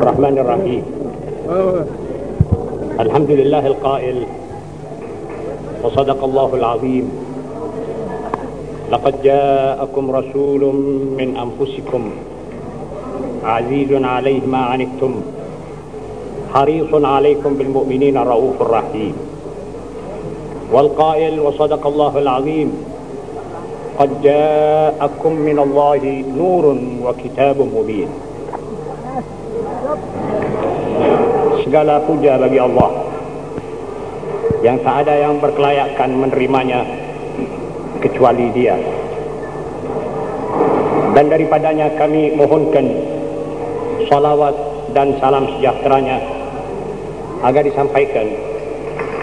الرحمن الرحيم. الحمد لله القائل وصدق الله العظيم. لقد جاءكم رسول من أنفسكم عزيز عليه ما عنتم حريص عليكم بالمؤمنين رؤوف رحيم. والقائل وصدق الله العظيم قد جاءكم من الله نور وكتاب مبين. Segala puja bagi Allah. Yang tak ada yang berkelayakan menerimanya kecuali dia. Dan daripadanya kami mohonkan salawat dan salam sejahteranya agar disampaikan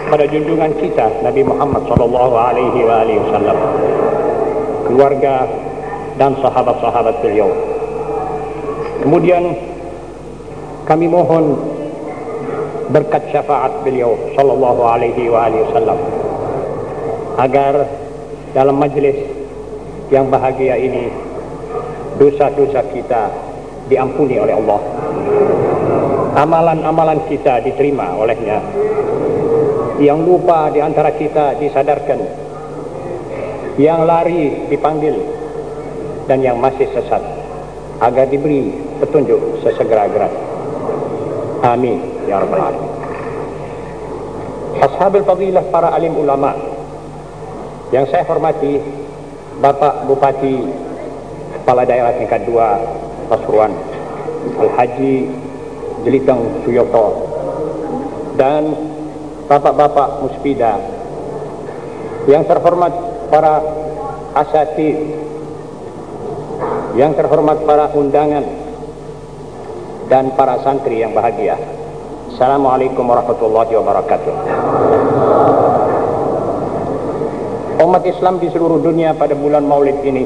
pada junjungan kita Nabi Muhammad sallallahu alaihi wasallam keluarga dan sahabat-sahabat beliau. Kemudian kami mohon berkat syafaat beliau sallallahu alaihi wa alihi wasallam. Agar dalam majlis yang bahagia ini dosa-dosa kita diampuni oleh Allah. Amalan-amalan kita diterima olehnya. Yang lupa di antara kita disadarkan. Yang lari dipanggil. Dan yang masih sesat. Agar diberi petunjuk sesegera-gera. Amin ya rabbal alamin ashabul fadilah para alim ulama yang saya hormati Bapak Bupati Kepala Daerah tingkat 2 Pasuruan Al-Haji Jelitang Suyoto dan Bapak-Bapak Muspida yang terhormat para asatid yang terhormat para undangan dan para santri yang bahagia Assalamualaikum warahmatullahi wabarakatuh. Umat Islam di seluruh dunia pada bulan Maulid ini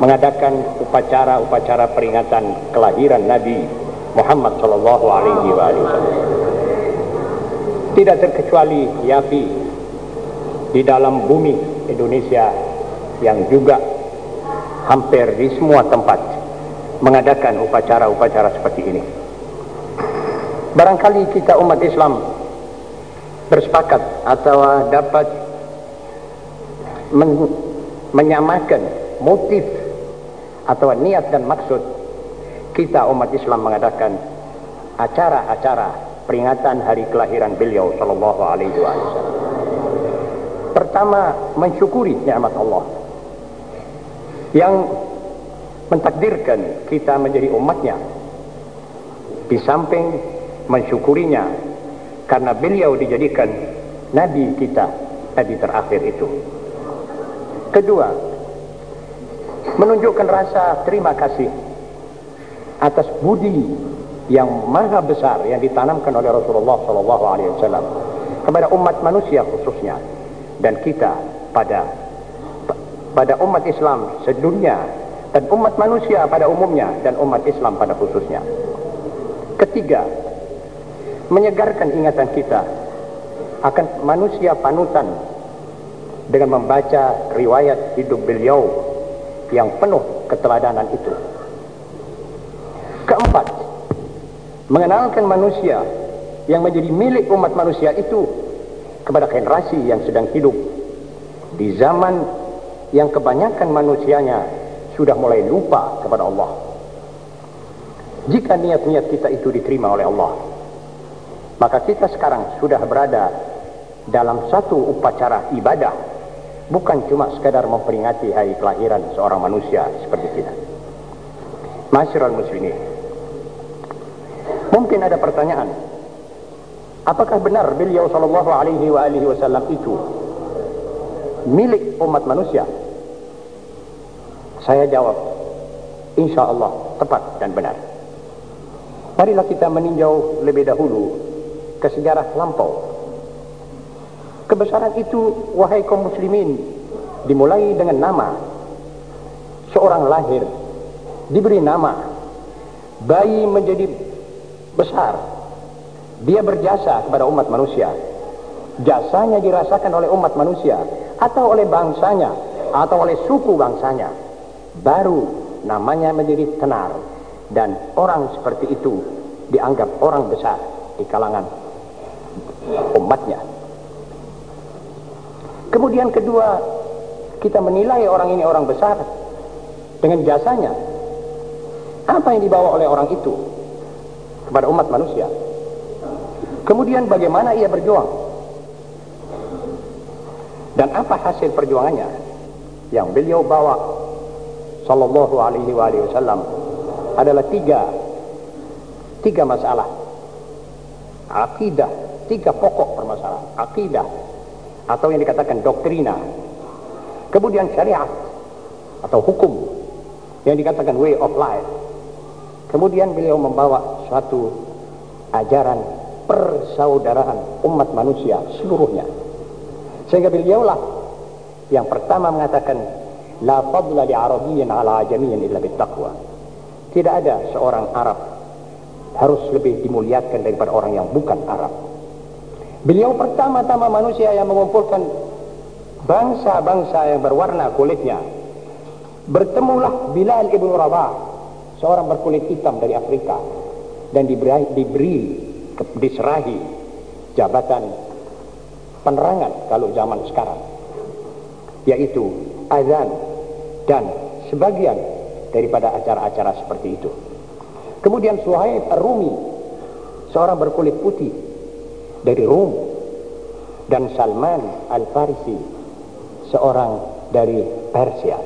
mengadakan upacara-upacara peringatan kelahiran Nabi Muhammad sallallahu alaihi wasallam. Tidak terkecuali Yafi di dalam bumi Indonesia yang juga hampir di semua tempat mengadakan upacara-upacara seperti ini. Barangkali kita umat Islam bersepakat atau dapat men menyamakan motif atau niat dan maksud kita umat Islam mengadakan acara-acara peringatan hari kelahiran beliau sallallahu alaihi wasallam. Pertama, mensyukuri nikmat Allah yang mentakdirkan kita menjadi umatnya di samping mensyukurinya karena beliau dijadikan nabi kita nabi terakhir itu kedua menunjukkan rasa terima kasih atas budi yang maha besar yang ditanamkan oleh Rasulullah sallallahu alaihi wasallam kepada umat manusia khususnya dan kita pada pada umat Islam sedunia dan umat manusia pada umumnya dan umat Islam pada khususnya. Ketiga, menyegarkan ingatan kita akan manusia panutan dengan membaca riwayat hidup beliau yang penuh keteladanan itu. Keempat, mengenalkan manusia yang menjadi milik umat manusia itu kepada generasi yang sedang hidup di zaman yang kebanyakan manusianya sudah mulai lupa kepada Allah. Jika niat-niat kita itu diterima oleh Allah, maka kita sekarang sudah berada dalam satu upacara ibadah. Bukan cuma sekadar memperingati hari kelahiran seorang manusia seperti kita. Masyarul muslimin mungkin ada pertanyaan. Apakah benar beliau sallallahu alaihi wa alihi wasallam itu milik umat manusia? Saya jawab insya Allah tepat dan benar. Marilah kita meninjau lebih dahulu ke sejarah lampau. Kebesaran itu, wahai kaum muslimin, dimulai dengan nama. Seorang lahir, diberi nama. Bayi menjadi besar. Dia berjasa kepada umat manusia. Jasanya dirasakan oleh umat manusia, atau oleh bangsanya, atau oleh suku bangsanya. Baru namanya menjadi tenar, dan orang seperti itu dianggap orang besar di kalangan umatnya. Kemudian kedua, kita menilai orang ini orang besar dengan jasanya. Apa yang dibawa oleh orang itu kepada umat manusia? Kemudian bagaimana ia berjuang? Dan apa hasil perjuangannya yang beliau bawa sallallahu alaihi wasallam adalah tiga tiga masalah akidah tiga pokok permasalahan. Akidah atau yang dikatakan doktrina. Kemudian syariat atau hukum yang dikatakan way of life. Kemudian beliau membawa suatu ajaran persaudaraan umat manusia seluruhnya. Sehingga beliaulah yang pertama mengatakan la fadla li arabiyyin ala ajamiyyin illa bittaqwa. Tidak ada seorang Arab harus lebih dimuliakan daripada orang yang bukan Arab. Beliau pertama-tama manusia yang mengumpulkan bangsa-bangsa yang berwarna kulitnya. Bertemulah Bilal ibn Rabah, seorang berkulit hitam dari Afrika dan diberi, diberi diserahi jabatan penerangan kalau zaman sekarang yaitu azan dan sebagian daripada acara-acara seperti itu. Kemudian Suhaib Ar-Rumi, seorang berkulit putih dari Rum, dan Salman Al-Farisi, seorang dari Persia.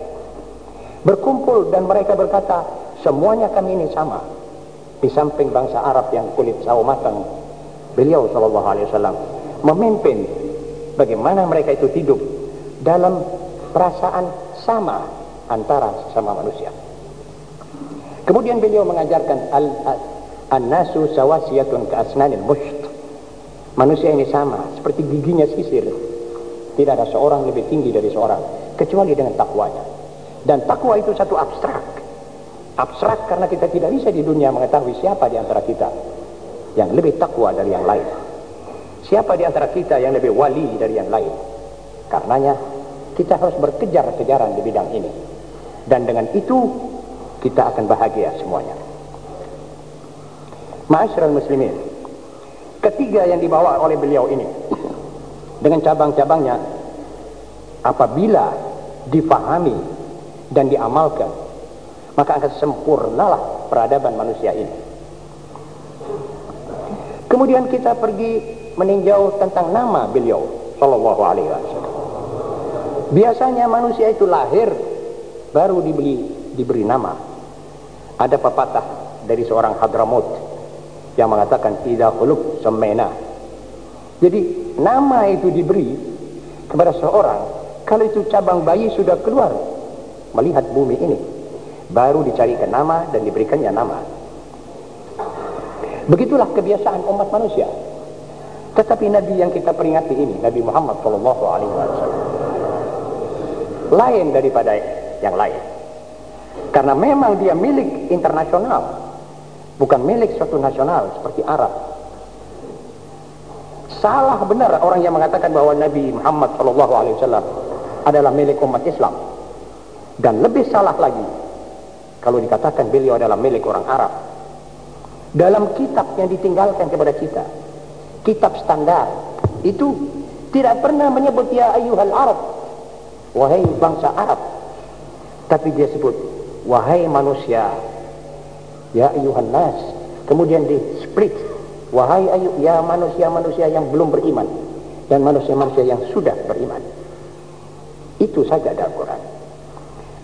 Berkumpul dan mereka berkata, semuanya kami ini sama. Di samping bangsa Arab yang kulit sawo matang, beliau Shallallahu Alaihi Wasallam memimpin bagaimana mereka itu hidup dalam perasaan sama antara sesama manusia. Kemudian beliau mengajarkan al an-nasu sawasiyatun ka asnanil. Manusia ini sama, seperti giginya sisir. Tidak ada seorang lebih tinggi dari seorang kecuali dengan takwanya. Dan takwa itu satu abstrak. Abstrak karena kita tidak bisa di dunia mengetahui siapa di antara kita yang lebih takwa dari yang lain. Siapa di antara kita yang lebih wali dari yang lain. Karenanya kita harus berkejar-kejaran di bidang ini. Dan dengan itu kita akan bahagia semuanya. Ma'asyiral muslimin. Ketiga yang dibawa oleh beliau ini dengan cabang-cabangnya apabila difahami dan diamalkan maka akan sempurnalah peradaban manusia ini. Kemudian kita pergi meninjau tentang nama beliau sallallahu alaihi wasallam. Biasanya manusia itu lahir baru dibeli diberi nama ada pepatah dari seorang Hadramut yang mengatakan idza khuluq samaina. Jadi nama itu diberi kepada seorang kalau itu cabang bayi sudah keluar melihat bumi ini baru dicarikan nama dan diberikannya nama. Begitulah kebiasaan umat manusia. Tetapi Nabi yang kita peringati ini, Nabi Muhammad Shallallahu Alaihi Wasallam, lain daripada yang lain. Karena memang dia milik internasional, bukan milik suatu nasional seperti Arab. Salah benar orang yang mengatakan bahwa Nabi Muhammad SAW adalah milik umat Islam. Dan lebih salah lagi kalau dikatakan beliau adalah milik orang Arab. Dalam kitab yang ditinggalkan kepada kita, kitab standar itu tidak pernah menyebut ya ayyuhal Arab, wahai bangsa Arab. Tapi dia sebut wahai manusia ya ayuhan nas. Kemudian di split. Wahai ayu ya manusia-manusia yang belum beriman. Dan manusia-manusia yang sudah beriman. Itu saja ada Al-Quran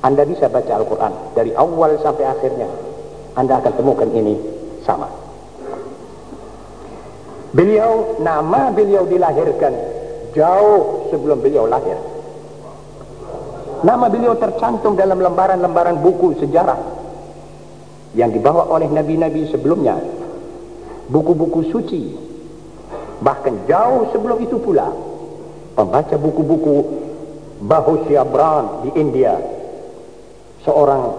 anda bisa baca Al-Quran dari awal sampai akhirnya. Anda akan temukan ini sama. Beliau nama beliau dilahirkan jauh sebelum beliau lahir. Nama beliau tercantum dalam lembaran-lembaran buku sejarah yang dibawa oleh nabi-nabi sebelumnya. Buku-buku suci. Bahkan jauh sebelum itu pula pembaca buku-buku Bahusya Bran di India seorang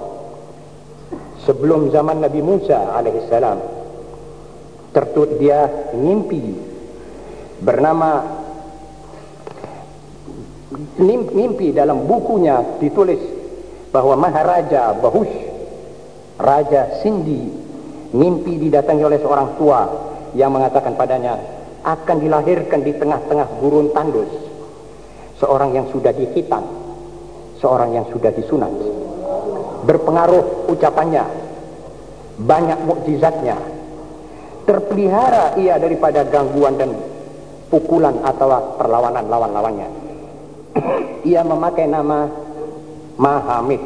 sebelum zaman Nabi Musa alaihissalam tertut dia mimpi bernama mimpi dalam bukunya ditulis bahwa Maharaja Bahush Raja Sindi mimpi didatangi oleh seorang tua yang mengatakan padanya akan dilahirkan di tengah-tengah gurun tandus. Seorang yang sudah dihitan seorang yang sudah disunat. Berpengaruh ucapannya banyak mukjizatnya. Terpelihara ia daripada gangguan dan pukulan atau perlawanan lawan-lawannya. Ia memakai nama Mahamid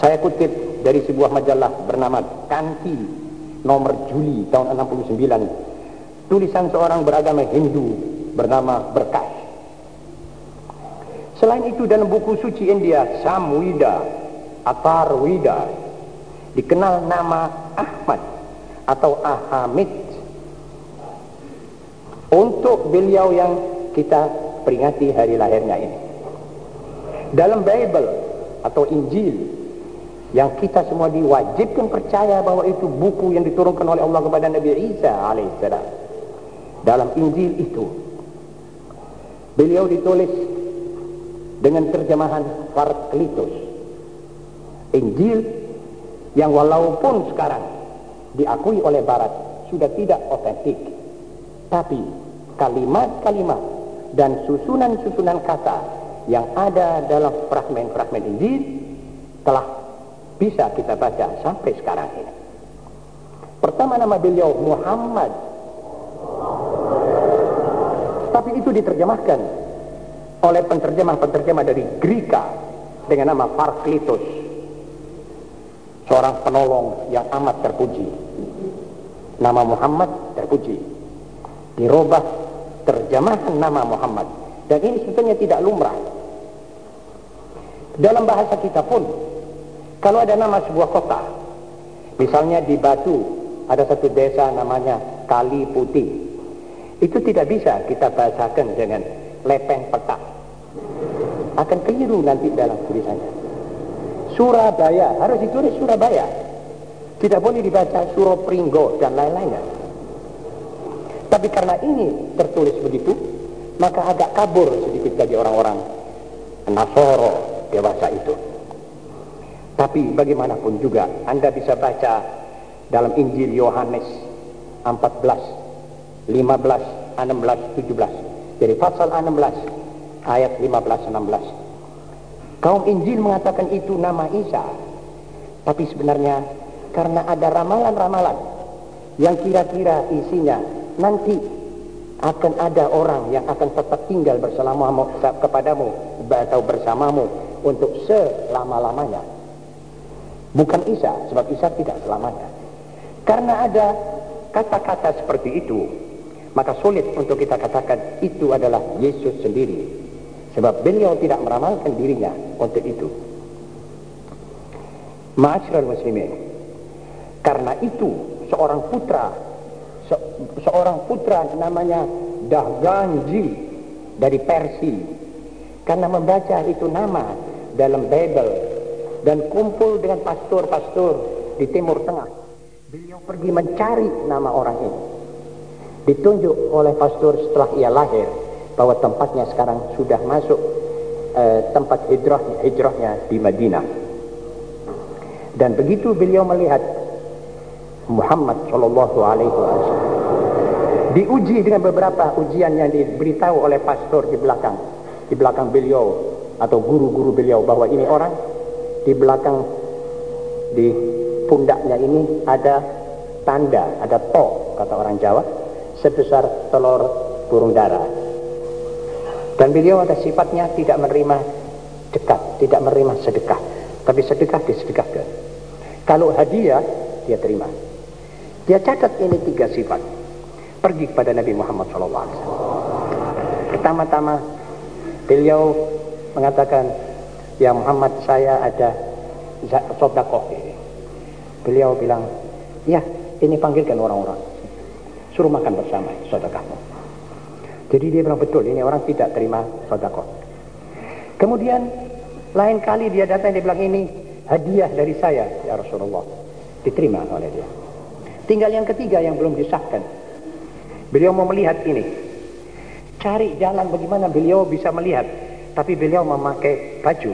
saya kutip dari sebuah majalah bernama Kanti nomor Juli tahun 69 tulisan seorang beragama Hindu bernama Berkas. Selain itu dalam buku suci India Samwida Atarwida dikenal nama Ahmad atau Ahamid. Untuk beliau yang kita peringati hari lahirnya ini. Dalam Bible atau Injil yang kita semua diwajibkan percaya bahwa itu buku yang diturunkan oleh Allah kepada Nabi Isa alaihissalam. Dalam Injil itu beliau ditulis dengan terjemahan Parklitus Injil yang walaupun sekarang diakui oleh Barat sudah tidak otentik. Tapi kalimat-kalimat dan susunan-susunan kata yang ada dalam fragmen-fragmen Injil telah bisa kita baca sampai sekarang ini. Pertama nama beliau Muhammad. Tapi itu diterjemahkan oleh penterjemah-penterjemah dari Greka dengan nama Parklitus. Seorang penolong yang amat terpuji. Nama Muhammad terpuji. Dirubah terjemahan nama Muhammad. Dan ini sebetulnya tidak lumrah. Dalam bahasa kita pun kalau ada nama sebuah kota, misalnya di Batu ada satu desa namanya Kali Putih, itu tidak bisa kita bahasakan dengan lepeng petak. Akan keliru nanti dalam tulisannya. Surabaya harus ditulis Surabaya. Tidak boleh dibaca Suropringgo dan lain-lainnya. Tapi karena ini tertulis begitu, maka agak kabur sedikit bagi orang-orang Nasoro dewasa itu. Tapi bagaimanapun juga Anda bisa baca dalam Injil Yohanes 14, 15, 16, 17. Jadi pasal 16 ayat 15 16. Kaum Injil mengatakan itu nama Isa. Tapi sebenarnya karena ada ramalan-ramalan yang kira-kira isinya nanti akan ada orang yang akan tetap tinggal bersamamu kepadamu atau bersamamu untuk selama-lamanya Bukan Isa, sebab Isa tidak selamanya. Karena ada kata-kata seperti itu, maka sulit untuk kita katakan itu adalah Yesus sendiri. Sebab beliau tidak meramalkan dirinya untuk itu. Ma'asyiral muslimin. Karena itu seorang putra se seorang putra namanya Dahganji dari Persia karena membaca itu nama dalam Bible dan kumpul dengan pastor-pastor di Timur Tengah. Beliau pergi mencari nama orang ini. Ditunjuk oleh pastor setelah ia lahir bahwa tempatnya sekarang sudah masuk eh, tempat hijrahnya, hijrahnya di Madinah. Dan begitu beliau melihat Muhammad Shallallahu Alaihi Wasallam diuji dengan beberapa ujian yang diberitahu oleh pastor di belakang, di belakang beliau atau guru-guru beliau bahwa ini orang di belakang di pundaknya ini ada tanda, ada to kata orang Jawa sebesar telur burung dara. Dan beliau ada sifatnya tidak menerima dekat, tidak menerima sedekah, tapi sedekah disedekahkan. Kalau hadiah dia terima. Dia catat ini tiga sifat. Pergi kepada Nabi Muhammad SAW. Pertama-tama beliau mengatakan ya Muhammad saya ada sodakoh. Beliau bilang, ya ini panggilkan orang-orang. Suruh makan bersama sodakahmu. Jadi dia bilang betul ini orang tidak terima sodakoh. Kemudian lain kali dia datang dia bilang ini hadiah dari saya ya Rasulullah. Diterima oleh dia. Tinggal yang ketiga yang belum disahkan. Beliau mau melihat ini. Cari jalan bagaimana beliau bisa melihat. Tapi beliau memakai baju.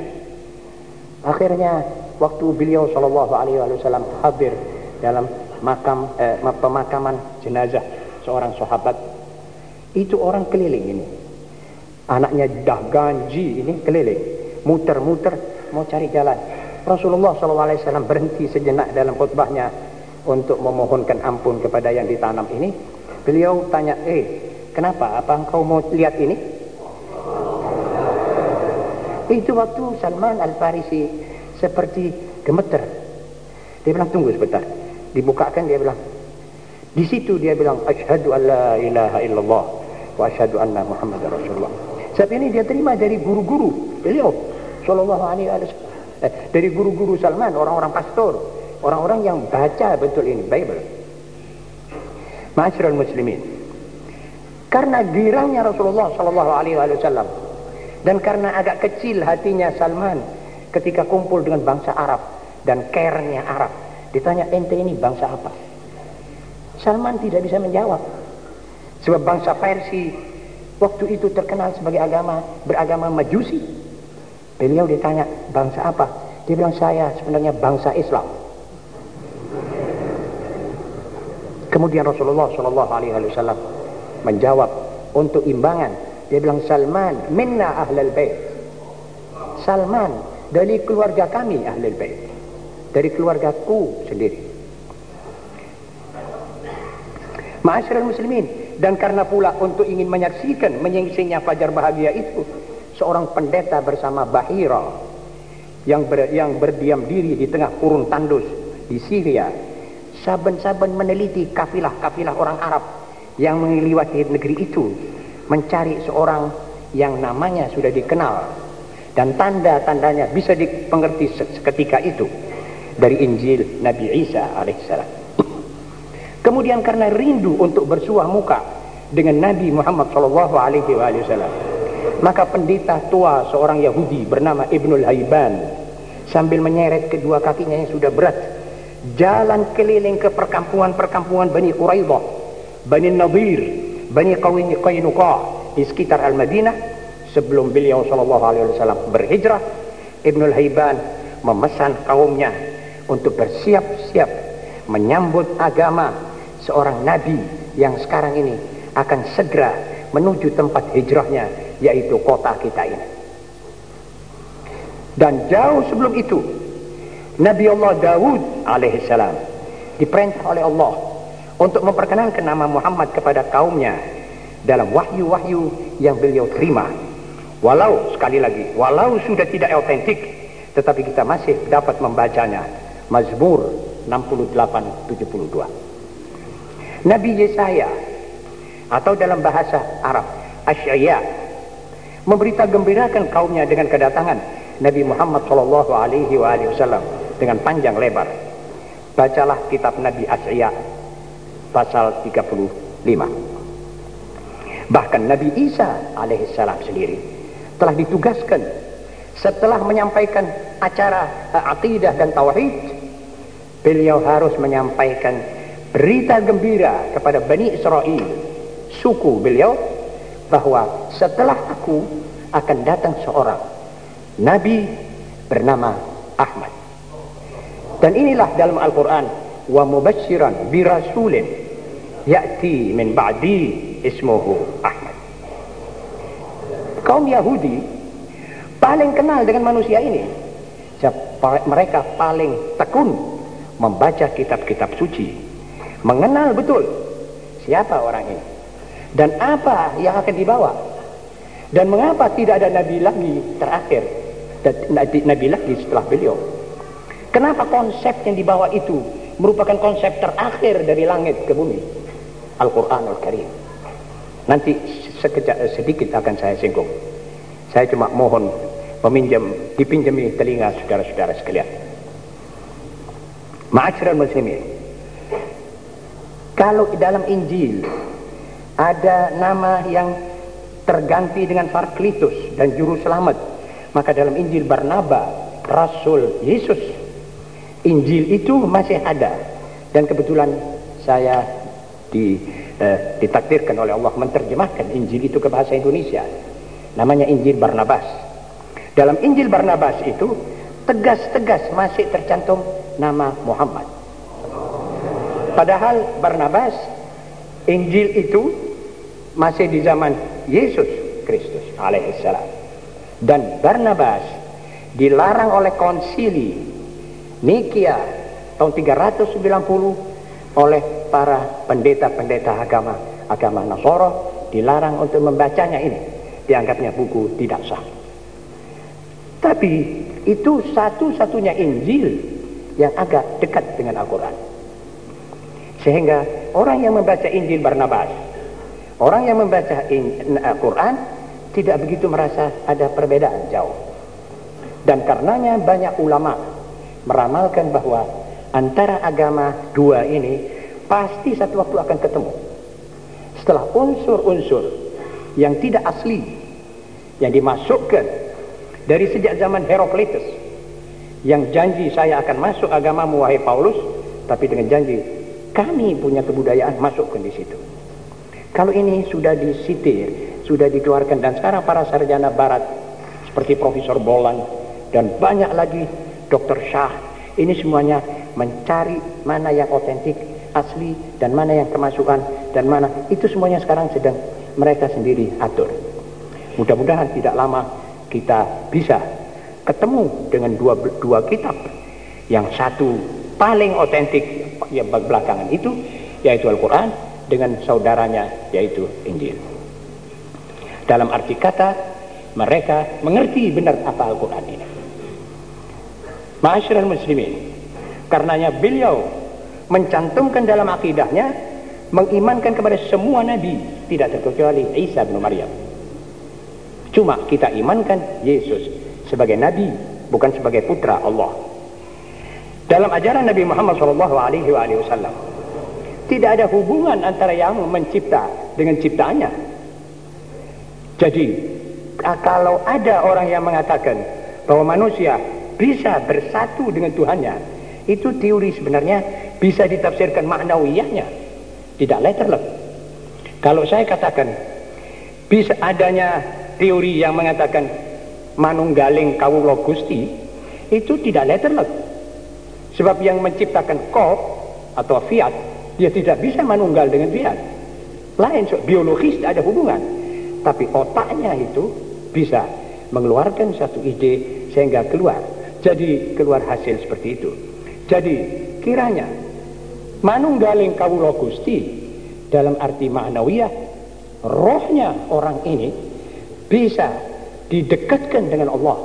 Akhirnya waktu beliau Shallallahu Alaihi Wasallam hadir dalam makam eh, pemakaman jenazah seorang sahabat itu orang keliling ini. Anaknya dah ganji ini keliling. Muter-muter mau cari jalan. Rasulullah SAW berhenti sejenak dalam khutbahnya untuk memohonkan ampun kepada yang ditanam ini. Beliau tanya eh kenapa? Apa engkau mau lihat ini itu waktu Salman Al-Farisi seperti gemeter dia bilang tunggu sebentar dibukakan dia bilang di situ dia bilang asyhadu an la ilaha illallah wa asyhadu anna muhammadar rasulullah Sebab ini dia terima dari guru-guru beliau sallallahu alaihi wasallam. Eh, dari guru-guru Salman, orang-orang pastor, orang-orang yang baca betul ini Bible. Ma'asyiral muslimin. Karena girangnya Rasulullah sallallahu alaihi wasallam dan karena agak kecil hatinya Salman ketika kumpul dengan bangsa Arab dan care Arab, ditanya ente ini bangsa apa? Salman tidak bisa menjawab. Sebab bangsa Persia waktu itu terkenal sebagai agama beragama majusi beliau ditanya bangsa apa dia bilang saya sebenarnya bangsa Islam kemudian Rasulullah Shallallahu Alaihi Wasallam menjawab untuk imbangan dia bilang Salman minna ahlul bait. Salman dari keluarga kami ahlul bait. Dari keluargaku sendiri. Ma'asyiral muslimin dan karena pula untuk ingin menyaksikan menyingsingnya fajar bahagia itu seorang pendeta bersama Bahira yang ber, yang berdiam diri di tengah kurun tandus di Syria saben-saben meneliti kafilah-kafilah orang Arab yang mengeliwati negeri itu mencari seorang yang namanya sudah dikenal. Dan tanda-tandanya bisa dipengerti seketika itu dari Injil Nabi Isa alaihissalam. Kemudian karena rindu untuk bersuah muka dengan Nabi Muhammad sallallahu alaihi wasallam, maka pendeta tua seorang Yahudi bernama Ibnul Haiban sambil menyeret kedua kakinya yang sudah berat jalan keliling ke perkampungan-perkampungan Bani Quraidah, Bani Nadir, Bani Qainuqa di sekitar Al-Madinah sebelum beliau sallallahu alaihi wasallam berhijrah. Ibnul Haiban memesan kaumnya untuk bersiap-siap menyambut agama seorang nabi yang sekarang ini akan segera menuju tempat hijrahnya yaitu kota kita ini. Dan jauh sebelum itu Nabi Allah Dawud alaihissalam diperintah oleh Allah untuk memperkenalkan nama Muhammad kepada kaumnya dalam wahyu-wahyu yang beliau terima. Walau sekali lagi, walau sudah tidak autentik, tetapi kita masih dapat membacanya. Mazmur 68 72. Nabi Yesaya atau dalam bahasa Arab Asyaya memberita gembirakan kaumnya dengan kedatangan Nabi Muhammad sallallahu alaihi wasallam dengan panjang lebar. Bacalah kitab Nabi Asyaya pasal 35. Bahkan Nabi Isa alaihissalam sendiri telah ditugaskan setelah menyampaikan acara akidah dan tauhid beliau harus menyampaikan berita gembira kepada Bani Israel suku beliau bahwa setelah aku akan datang seorang nabi bernama Ahmad dan inilah dalam Al-Quran bi rasulin ya'ti min ba'di ismuhu Ahmad. Kaum Yahudi paling kenal dengan manusia ini mereka paling tekun membaca kitab-kitab suci mengenal betul siapa orang ini dan apa yang akan dibawa dan mengapa tidak ada nabi lagi terakhir nabi lagi setelah beliau. Kenapa konsep yang dibawa itu merupakan konsep terakhir dari langit ke bumi Al-Quranul Karim. Nanti sekejap sedikit akan saya singgung. Saya cuma mohon meminjam dipinjami telinga saudara-saudara sekalian. Ma'asyiral muslimin kalau dalam Injil ada nama yang terganti dengan Parklitus dan Juru Selamat, maka dalam Injil Barnaba, Rasul Yesus, Injil itu masih ada. Dan kebetulan saya di, eh, ditakdirkan oleh Allah menerjemahkan Injil itu ke bahasa Indonesia. Namanya Injil Barnabas. Dalam Injil Barnabas itu tegas-tegas masih tercantum nama Muhammad. Padahal Barnabas Injil itu masih di zaman Yesus Kristus alaihissalam. Dan Barnabas dilarang oleh konsili Nikia tahun 390 oleh para pendeta-pendeta agama agama Nasoro dilarang untuk membacanya ini. Dianggapnya buku tidak sah. Tapi itu satu-satunya Injil yang agak dekat dengan Al-Quran. Sehingga orang yang membaca Injil Barnabas orang yang membaca Al-Quran tidak begitu merasa ada perbedaan jauh. Dan karenanya banyak ulama meramalkan bahwa antara agama dua ini pasti satu waktu akan ketemu. Setelah unsur-unsur yang tidak asli yang dimasukkan dari sejak zaman Heraklitus yang janji saya akan masuk agamamu wahai Paulus tapi dengan janji kami punya kebudayaan masukkan di situ. Kalau ini sudah disitir sudah dikeluarkan dan sekarang para sarjana barat seperti Profesor Bolan dan banyak lagi Dr. Shah. Ini semuanya mencari mana yang otentik asli dan mana yang kemasukan dan mana itu semuanya sekarang sedang mereka sendiri atur. Mudah-mudahan tidak lama kita bisa ketemu dengan dua, dua kitab. Yang satu paling otentik yang belakangan itu yaitu Al-Quran dengan saudaranya yaitu Injil. Dalam arti kata mereka mengerti benar apa Al-Quran ini Ma'asyiral muslimin karenanya beliau mencantumkan dalam akidahnya mengimankan kepada semua nabi tidak terkecuali Isa bin Maryam. Cuma kita imankan Yesus sebagai nabi bukan sebagai putra Allah. Dalam ajaran Nabi Muhammad SAW tidak ada hubungan antara yang mencipta dengan ciptaannya. Jadi kalau ada orang yang mengatakan bahwa manusia bisa bersatu dengan Tuhannya itu teori sebenarnya bisa ditafsirkan maknawiyahnya tidak letterless. Kalau saya katakan bisa adanya teori yang mengatakan manunggaling kawula Gusti itu tidak letterless. Sebab yang menciptakan kop atau fiat dia tidak bisa manunggal dengan fiat. Lain so, biologis ada hubungan. Tapi otaknya itu bisa mengeluarkan satu ide sehingga keluar. Jadi keluar hasil seperti itu. Jadi kiranya manunggaling kawula Gusti dalam arti maknawiyah rohnya orang ini bisa didekatkan dengan Allah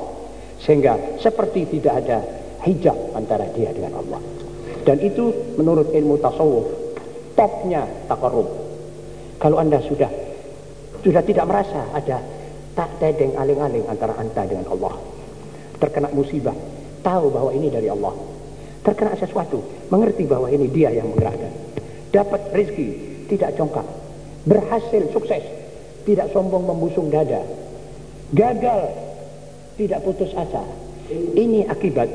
sehingga seperti tidak ada hijab antara dia dengan Allah dan itu menurut ilmu tasawuf topnya takarub kalau anda sudah sudah tidak merasa ada tak dedeng aling-aling antara anda dengan Allah terkena musibah tahu bahwa ini dari Allah terkena sesuatu, mengerti bahwa ini dia yang menggerakkan. Dapat rezeki, tidak congkak. Berhasil, sukses, tidak sombong membusung dada. Gagal, tidak putus asa. Ini akibat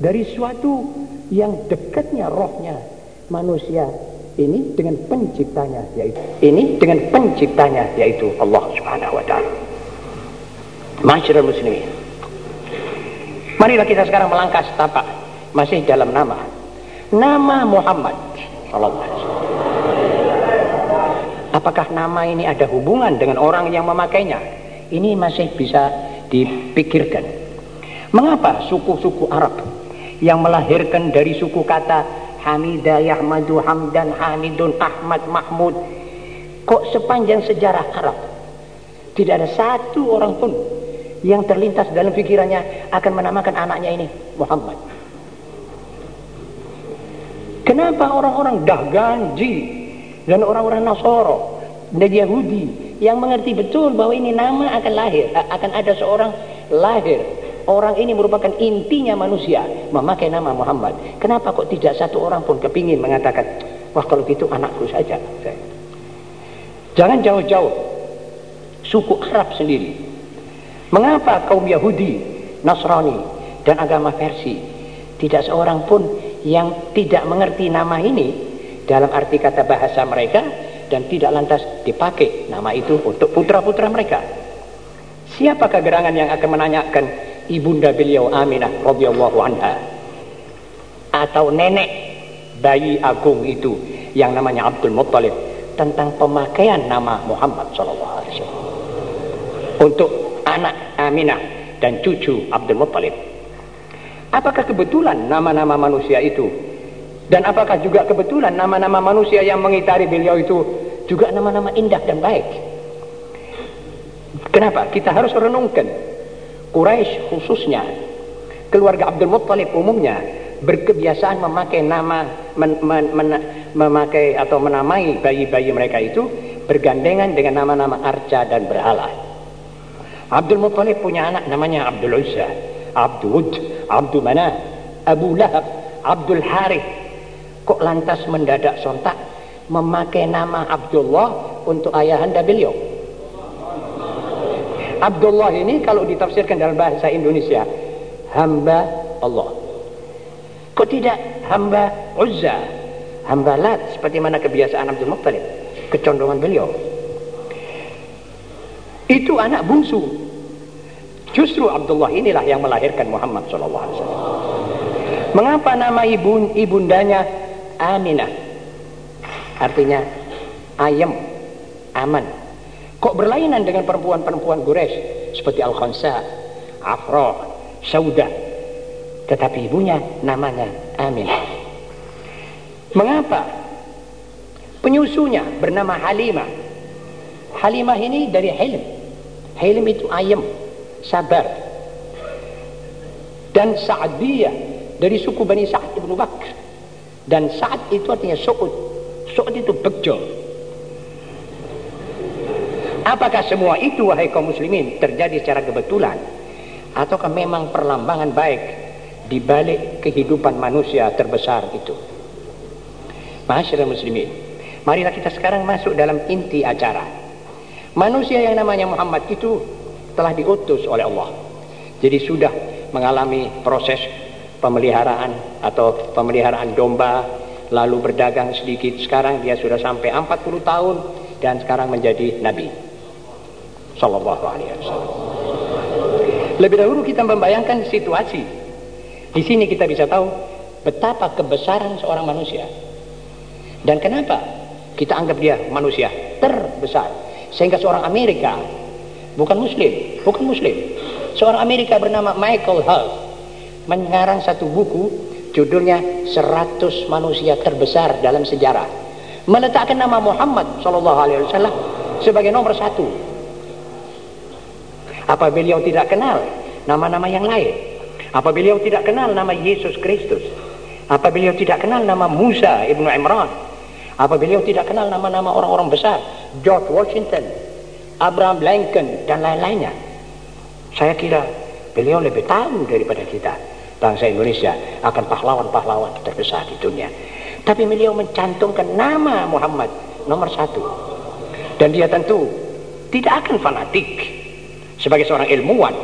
dari suatu yang dekatnya rohnya manusia ini dengan penciptanya yaitu ini dengan penciptanya yaitu Allah Subhanahu wa taala. Masyarul muslimin. Marilah kita sekarang melangkah setapak masih dalam nama. Nama Muhammad apakah nama ini ada hubungan dengan orang yang memakainya? Ini masih bisa dipikirkan. Mengapa suku-suku Arab yang melahirkan dari suku kata Hamidah Yahmadu Hamdan Hamidun Ahmad Mahmud kok sepanjang sejarah Arab tidak ada satu orang pun yang terlintas dalam pikirannya akan menamakan anaknya ini Muhammad Kenapa orang-orang Dahganji dan orang-orang Nasoro dan Yahudi yang mengerti betul bahwa ini nama akan lahir, akan ada seorang lahir. Orang ini merupakan intinya manusia memakai nama Muhammad. Kenapa kok tidak satu orang pun kepingin mengatakan, wah kalau gitu anakku saja. Jangan jauh-jauh. Suku Arab sendiri. Mengapa kaum Yahudi, Nasrani, dan agama Persia tidak seorang pun yang tidak mengerti nama ini dalam arti kata bahasa mereka dan tidak lantas dipakai nama itu untuk putra-putra mereka. Siapakah gerangan yang akan menanyakan ibunda beliau Aminah radhiyallahu anha atau nenek bayi agung itu yang namanya Abdul Muttalib tentang pemakaian nama Muhammad sallallahu alaihi wasallam untuk anak Aminah dan cucu Abdul Muttalib. Apakah kebetulan nama-nama manusia itu dan apakah juga kebetulan nama-nama manusia yang mengitari beliau itu juga nama-nama indah dan baik? Kenapa? Kita harus renungkan. Quraisy khususnya, keluarga Abdul Muttalib umumnya berkebiasaan memakai nama men, men, men, memakai atau menamai bayi-bayi mereka itu bergandengan dengan nama-nama arca dan berhala. Abdul Muttalib punya anak namanya Abdul Uzza, Abdul Wud, Abdul Manah, Abu Lahab, Abdul Harith. Kok lantas mendadak sontak memakai nama Abdullah untuk ayahanda beliau? Abdullah ini kalau ditafsirkan dalam bahasa Indonesia hamba Allah. Kok tidak hamba Uzza, hamba Lat seperti mana kebiasaan Abdul Muttalib, kecondongan beliau. Itu anak bungsu. Justru Abdullah inilah yang melahirkan Muhammad wasallam. Mengapa nama ibu ibundanya Aminah? Artinya ayam, aman. Kok berlainan dengan perempuan-perempuan Quraisy seperti Al-Khansa, Afrah, Saudah. Tetapi ibunya namanya Aminah. Mengapa? Penyusunya bernama Halimah. Halimah ini dari Hilm. Hilm itu ayam, sabar. Dan Sa'diyah dari suku Bani Sa'ad ibnu Bakr. Dan Sa'ad itu artinya Su'ud. Su'ud itu bejo. Apakah semua itu wahai kaum muslimin terjadi secara kebetulan ataukah memang perlambangan baik di balik kehidupan manusia terbesar itu? Masyarakat muslimin, marilah kita sekarang masuk dalam inti acara. Manusia yang namanya Muhammad itu telah diutus oleh Allah. Jadi sudah mengalami proses pemeliharaan atau pemeliharaan domba, lalu berdagang sedikit. Sekarang dia sudah sampai 40 tahun dan sekarang menjadi nabi. Sallallahu alaihi wasallam. Lebih dahulu kita membayangkan situasi. Di sini kita bisa tahu betapa kebesaran seorang manusia. Dan kenapa kita anggap dia manusia terbesar. Sehingga seorang Amerika bukan muslim, bukan muslim. Seorang Amerika bernama Michael Hall mengarang satu buku judulnya 100 manusia terbesar dalam sejarah. Meletakkan nama Muhammad sallallahu alaihi wasallam sebagai nomor satu apa beliau tidak kenal nama-nama yang lain? Apa beliau tidak kenal nama Yesus Kristus? Apa beliau tidak kenal nama Musa ibnu Imran? Apa beliau tidak kenal nama-nama orang-orang besar? George Washington, Abraham Lincoln, dan lain-lainnya. Saya kira beliau lebih tahu daripada kita. Bangsa Indonesia akan pahlawan-pahlawan terbesar di dunia. Tapi beliau mencantumkan nama Muhammad nomor satu. Dan dia tentu tidak akan fanatik sebagai seorang ilmuwan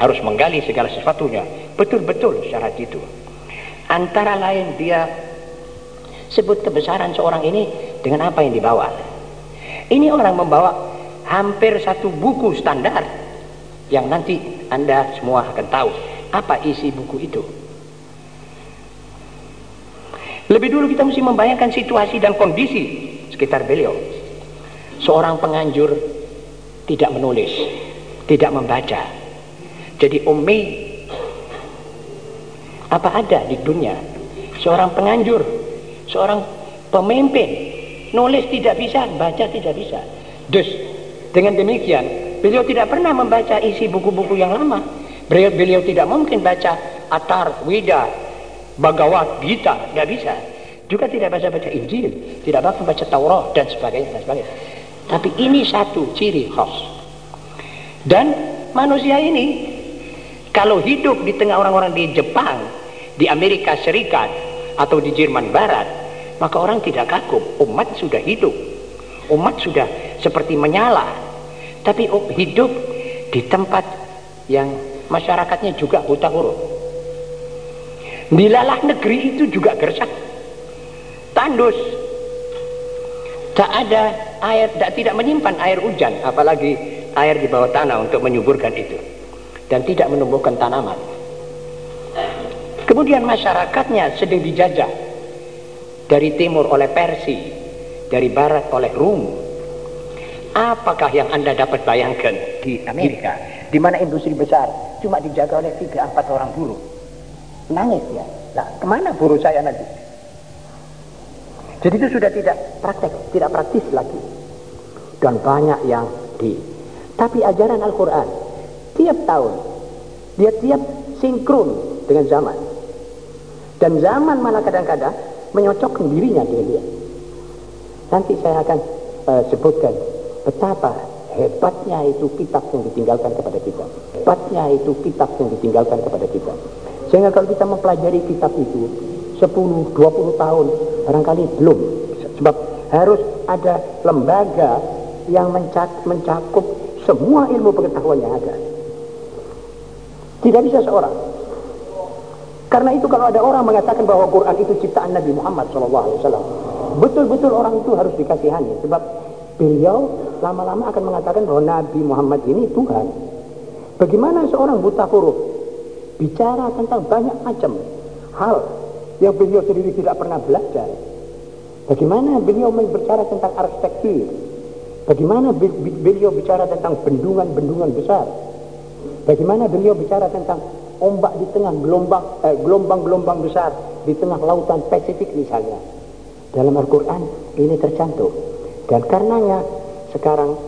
harus menggali segala sesuatunya betul-betul syarat itu antara lain dia sebut kebesaran seorang ini dengan apa yang dibawa. Ini orang membawa hampir satu buku standar yang nanti anda semua akan tahu apa isi buku itu. Lebih dulu kita mesti membayangkan situasi dan kondisi sekitar beliau. Seorang penganjur tidak menulis tidak membaca. Jadi ummi apa ada di dunia seorang penganjur, seorang pemimpin nulis tidak bisa, baca tidak bisa. Dus dengan demikian beliau tidak pernah membaca isi buku-buku yang lama. Beliau, beliau tidak mungkin baca Atar, Wida, Bagawat, Gita, tidak bisa. Juga tidak baca-baca Injil, tidak bahkan baca Taurat dan sebagainya dan sebagainya. Tapi ini satu ciri khas dan manusia ini kalau hidup di tengah orang-orang di Jepang, di Amerika Serikat atau di Jerman Barat, maka orang tidak kagum. Umat sudah hidup. Umat sudah seperti menyala. Tapi hidup di tempat yang masyarakatnya juga buta huruf. Dilalah negeri itu juga gersak. Tandus. Tak ada air, tak, tidak menyimpan air hujan, apalagi air di bawah tanah untuk menyuburkan itu. dan tidak menumbuhkan tanaman. Kemudian masyarakatnya sedang dijajah dari timur oleh Persia, dari barat oleh Rum. Apakah yang Anda dapat bayangkan di Amerika, di mana industri besar cuma dijaga oleh tiga empat orang buruh? Nangis ya. Nah, ke mana buruh saya nanti? Jadi itu sudah tidak praktek, tidak praktis lagi. Dan banyak yang di. Tapi ajaran Al-Quran tiap tahun dia tiap sinkron dengan zaman. Dan zaman malah kadang-kadang menyocokkan dirinya dengan dia. Nanti saya akan uh, sebutkan betapa hebatnya itu kitab yang ditinggalkan kepada kita. Hebatnya itu kitab yang ditinggalkan kepada kita. Sehingga kalau kita mempelajari kitab itu 10, 20 tahun barangkali belum. Sebab harus ada lembaga yang mencakup semua ilmu pengetahuan yang ada. Tidak bisa seorang. Karena itu kalau ada orang mengatakan bahwa Quran itu ciptaan Nabi Muhammad SAW, betul-betul orang itu harus dikasihani. Sebab beliau lama-lama akan mengatakan bahwa Nabi Muhammad ini Tuhan. Bagaimana seorang buta huruf bicara tentang banyak macam hal yang beliau sendiri tidak pernah belajar. Bagaimana beliau berbicara tentang arsitektur? Bagaimana beliau bicara tentang bendungan-bendungan besar? Bagaimana beliau bicara tentang ombak di tengah gelombang eh, gelombang-gelombang besar di tengah lautan Pasifik misalnya. Dalam Al-Quran ini tercantum. Dan karenanya sekarang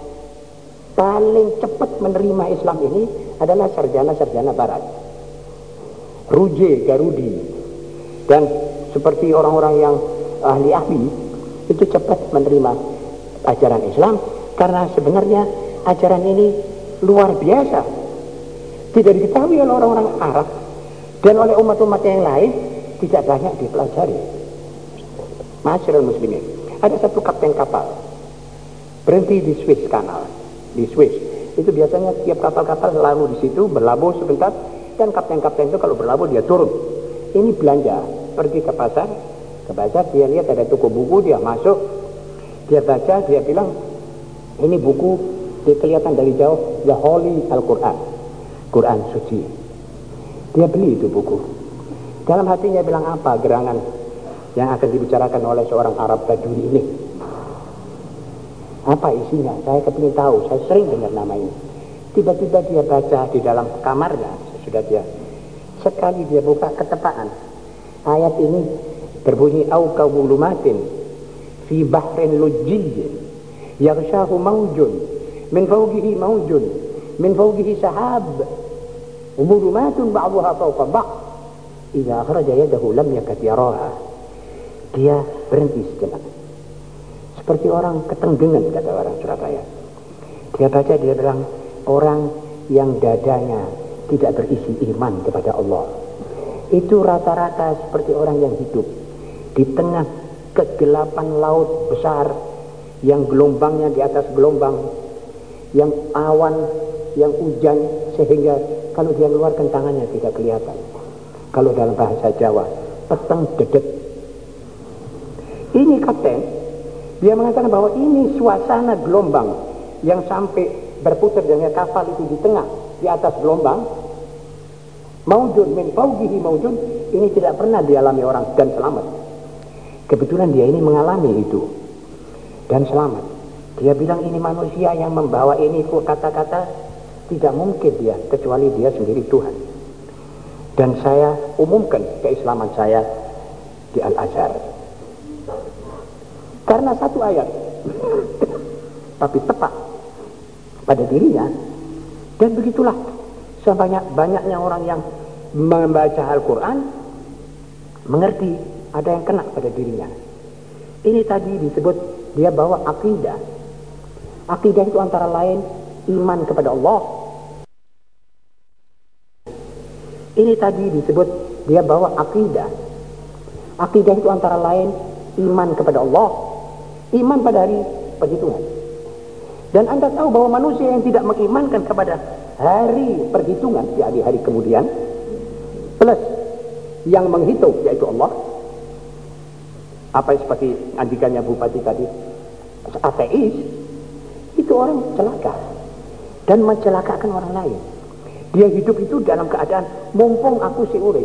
paling cepat menerima Islam ini adalah sarjana-sarjana barat. Ruje, Garudi, dan seperti orang-orang yang ahli-ahli itu cepat menerima ajaran Islam karena sebenarnya ajaran ini luar biasa tidak diketahui oleh orang-orang Arab dan oleh umat-umat yang lain tidak banyak dipelajari. Masyarakat muslimin, ada satu kapten kapal berhenti di Swiss Kanal, di Swiss. Itu biasanya tiap kapal-kapal selalu di situ berlabuh sebentar dan kapten-kapten itu kalau berlabuh dia turun. Ini belanja, pergi ke pasar, ke pasar dia lihat ada toko buku, dia masuk, dia baca, dia bilang ini buku dia kelihatan dari jauh The Holy Al-Quran Quran suci. Dia beli itu buku. Dalam hatinya bilang apa gerangan yang akan dibicarakan oleh seorang Arab Badui ini. Apa isinya? Saya kepingin tahu. Saya sering dengar nama ini. Tiba-tiba dia baca di dalam kamarnya. Sudah dia. Sekali dia buka ketepaan. Ayat ini berbunyi au kawulumatin fi bahrin lujjiyyin yaghshahu maujun min fawqihi maujun min fawqihi sahab وظلمات بعضها فوق بعض إذا أخرج يده لم يكد يراها dia berhenti sejenak seperti orang ketenggengan kata orang Surabaya dia baca dia bilang orang yang dadanya tidak berisi iman kepada Allah itu rata-rata seperti orang yang hidup di tengah kegelapan laut besar yang gelombangnya di atas gelombang yang awan yang hujan sehingga kalau dia keluarkan tangannya tidak kelihatan. Kalau dalam bahasa Jawa, peteng dedet. Ini kapten, dia mengatakan bahwa ini suasana gelombang yang sampai berputar dengan kapal itu di tengah, di atas gelombang. Maujun min faugihi maujun, ini tidak pernah dialami orang dan selamat. Kebetulan dia ini mengalami itu dan selamat. Dia bilang ini manusia yang membawa ini kata-kata tidak mungkin dia kecuali dia sendiri Tuhan. Dan saya umumkan keislaman saya di Al-Azhar. Karena satu ayat. tapi tepat pada dirinya. Dan begitulah sebanyak banyaknya orang yang membaca Al-Quran mengerti ada yang kena pada dirinya. Ini tadi disebut dia bawa akidah. Akidah itu antara lain iman kepada Allah Ini tadi disebut dia bawa akidah. Akidah itu antara lain iman kepada Allah, iman pada hari perhitungan. Dan Anda tahu bahwa manusia yang tidak mengimankan kepada hari perhitungan, di hari-hari kemudian, plus yang menghitung, yaitu Allah, apa seperti andikannya Bupati tadi, ateis, itu orang celaka dan mencelakakan orang lain. Dia hidup itu dalam keadaan mumpung aku si urip.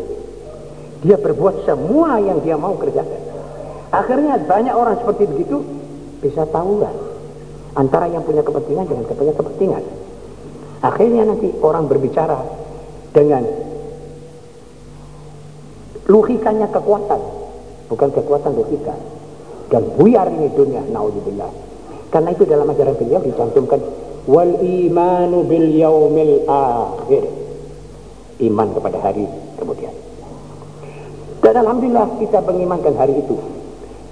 Dia berbuat semua yang dia mau kerjakan. Akhirnya banyak orang seperti begitu bisa tahu lah antara yang punya kepentingan dengan punya kepentingan. Akhirnya nanti orang berbicara dengan logikanya kekuatan, bukan kekuatan logika. Dan buyar ini dunia, naudzubillah. Karena itu dalam ajaran beliau dicantumkan wal bil yaumil akhir. Iman kepada hari kemudian. Dan alhamdulillah kita mengimankan hari itu.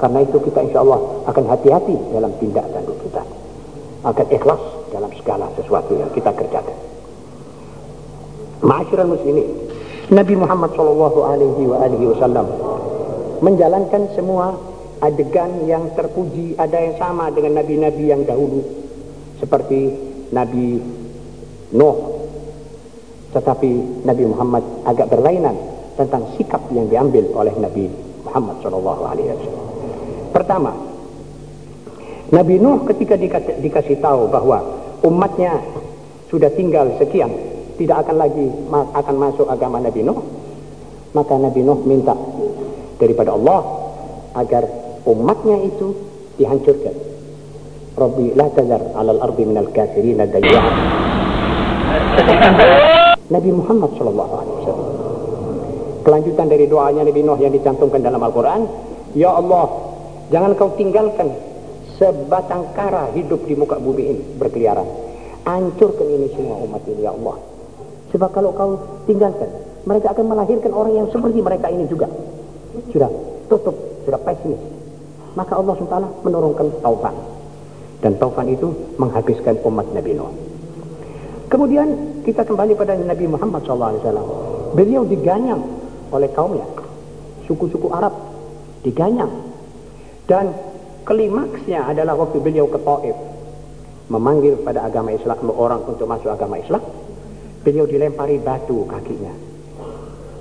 Karena itu kita insya Allah akan hati-hati dalam tindak tanduk kita. Akan ikhlas dalam segala sesuatu yang kita kerjakan. Ma'asyiral muslimin, Nabi Muhammad Shallallahu alaihi wasallam menjalankan semua adegan yang terpuji ada yang sama dengan nabi-nabi yang dahulu seperti Nabi Nuh tetapi Nabi Muhammad agak berlainan tentang sikap yang diambil oleh Nabi Muhammad Shallallahu Alaihi Wasallam. Pertama, Nabi Nuh ketika dikasih tahu bahwa umatnya sudah tinggal sekian, tidak akan lagi akan masuk agama Nabi Nuh, maka Nabi Nuh minta daripada Allah agar umatnya itu dihancurkan. Nabi Muhammad sallallahu alaihi wasallam. Kelanjutan dari doanya Nabi Nuh yang dicantumkan dalam Al-Qur'an, ya Allah, jangan kau tinggalkan sebatang kara hidup di muka bumi ini berkeliaran. Hancurkan ini semua umat ini ya Allah. Sebab kalau kau tinggalkan, mereka akan melahirkan orang yang seperti mereka ini juga. Sudah tutup, sudah pesimis. Maka Allah SWT menurunkan taufan. Dan taufan itu menghabiskan umat Nabi Nuh. Kemudian kita kembali pada Nabi Muhammad SAW. Beliau diganyang oleh kaumnya. Suku-suku Arab diganyang. Dan klimaksnya adalah waktu beliau ke Taif. Memanggil pada agama Islam orang untuk masuk agama Islam. Beliau dilempari batu kakinya.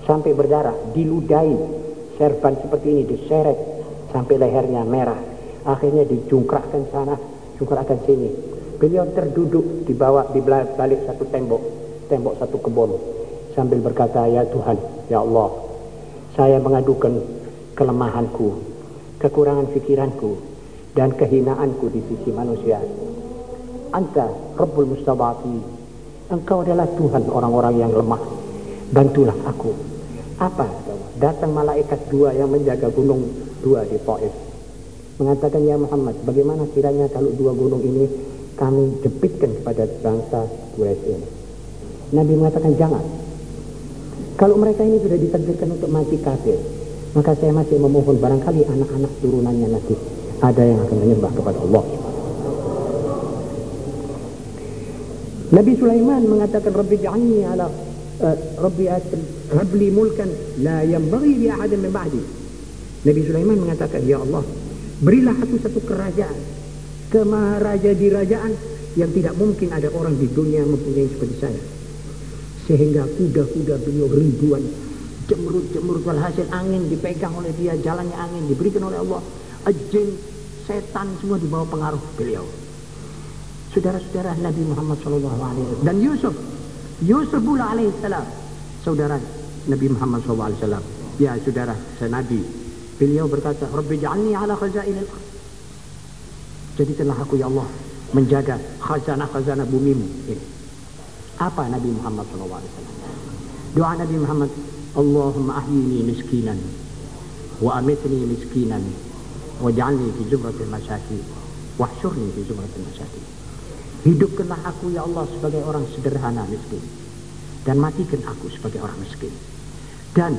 Sampai berdarah, diludahi. Serban seperti ini diseret sampai lehernya merah. Akhirnya dijungkrakkan sana, jungkrakkan sini. Beliau terduduk di bawah di balik satu tembok, tembok satu kebun sambil berkata, "Ya Tuhan, ya Allah, saya mengadukan kelemahanku, kekurangan pikiranku dan kehinaanku di sisi manusia. Anta Rabbul Mustabafi, Engkau adalah Tuhan orang-orang yang lemah. Bantulah aku." Apa? Datang malaikat dua yang menjaga gunung dua di Taif. Mengatakan ya Muhammad, bagaimana kiranya kalau dua gunung ini kami jepitkan kepada bangsa Quraisy ini. Nabi mengatakan jangan. Kalau mereka ini sudah ditakdirkan untuk mati kafir, maka saya masih memohon barangkali anak-anak turunannya nanti ada yang akan menyembah kepada Allah. Nabi Sulaiman mengatakan Rabbi ja'alni ala uh, Rabbi habli mulkan la yanbaghi li ahadin min ba'di. Nabi Sulaiman mengatakan, Ya Allah, berilah aku satu kerajaan, kemaharaja di kerajaan yang tidak mungkin ada orang di dunia mempunyai seperti saya. Sehingga kuda-kuda beliau ribuan, jemurut-jemurut walhasil angin dipegang oleh dia, jalannya angin diberikan oleh Allah. Jin, setan semua di bawah pengaruh beliau. Saudara-saudara Nabi Muhammad SAW dan Yusuf, Yusuf pula alaihissalam, saudara Nabi Muhammad SAW. Ya saudara, saya Beliau berkata, Rabbi ja'alni ala khazain al Jadikanlah aku ya Allah menjaga khazanah-khazanah bumimu ini. Apa Nabi Muhammad SAW? Doa Nabi Muhammad, Allahumma ahyini miskinan wa amitni miskinan wa ja'alni fi zumratil masyaki wa hsyurni fi zumratil masyaki. Hidupkanlah aku ya Allah sebagai orang sederhana miskin dan matikan aku sebagai orang miskin. Dan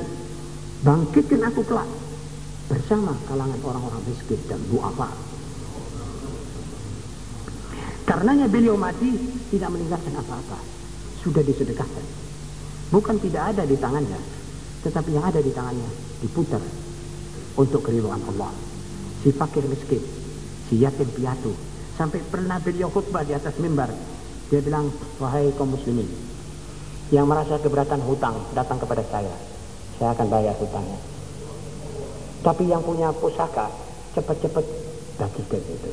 bangkitkan aku kelak bersama kalangan orang-orang miskin dan duafa. Karenanya beliau mati tidak meninggalkan apa-apa. Sudah disedekahkan. Bukan tidak ada di tangannya, tetapi yang ada di tangannya diputar untuk keridhaan Allah. Si fakir miskin, si yatim piatu, sampai pernah beliau khutbah di atas mimbar. Dia bilang, wahai kaum muslimin, yang merasa keberatan hutang datang kepada saya. Saya akan bayar hutangnya. Tapi yang punya pusaka cepat-cepat bagikan itu.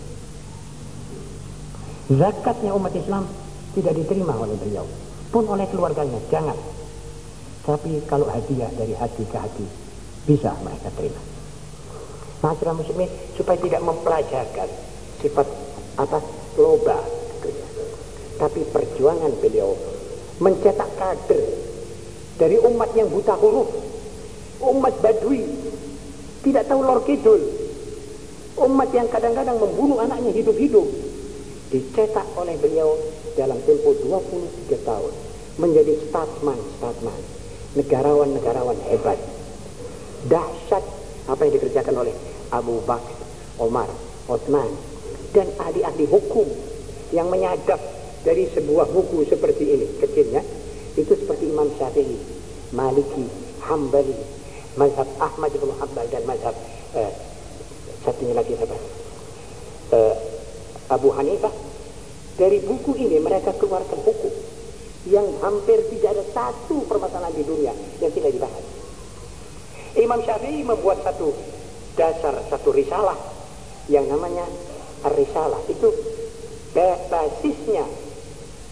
Zakatnya umat Islam tidak diterima oleh beliau. pun oleh keluarganya jangan tapi kalau hadiah dari hati ke hati bisa mereka terima masyarakat muslimin supaya tidak mempelajarkan sifat apa loba tapi perjuangan beliau mencetak kader dari umat yang buta huruf umat badui tidak tahu lor kidul. Umat yang kadang-kadang membunuh anaknya hidup-hidup. Dicetak oleh beliau dalam tempo 23 tahun menjadi statsman-statsman negarawan-negarawan hebat. Dahsyat apa yang dikerjakan oleh Abu Bakar, Omar, Osman dan ahli-ahli hukum yang menyadap dari sebuah buku seperti ini. Kecilnya itu seperti Imam Syafi'i, Maliki, Hambali, Mazhab Ahmad bin Hanbal dan Mazhab eh, satunya lagi apa? Eh, Abu Hanifah. Dari buku ini mereka keluarkan buku yang hampir tidak ada satu permasalahan di dunia yang tidak dibahas. Imam Syafi'i membuat satu dasar, satu risalah yang namanya risalah Itu basisnya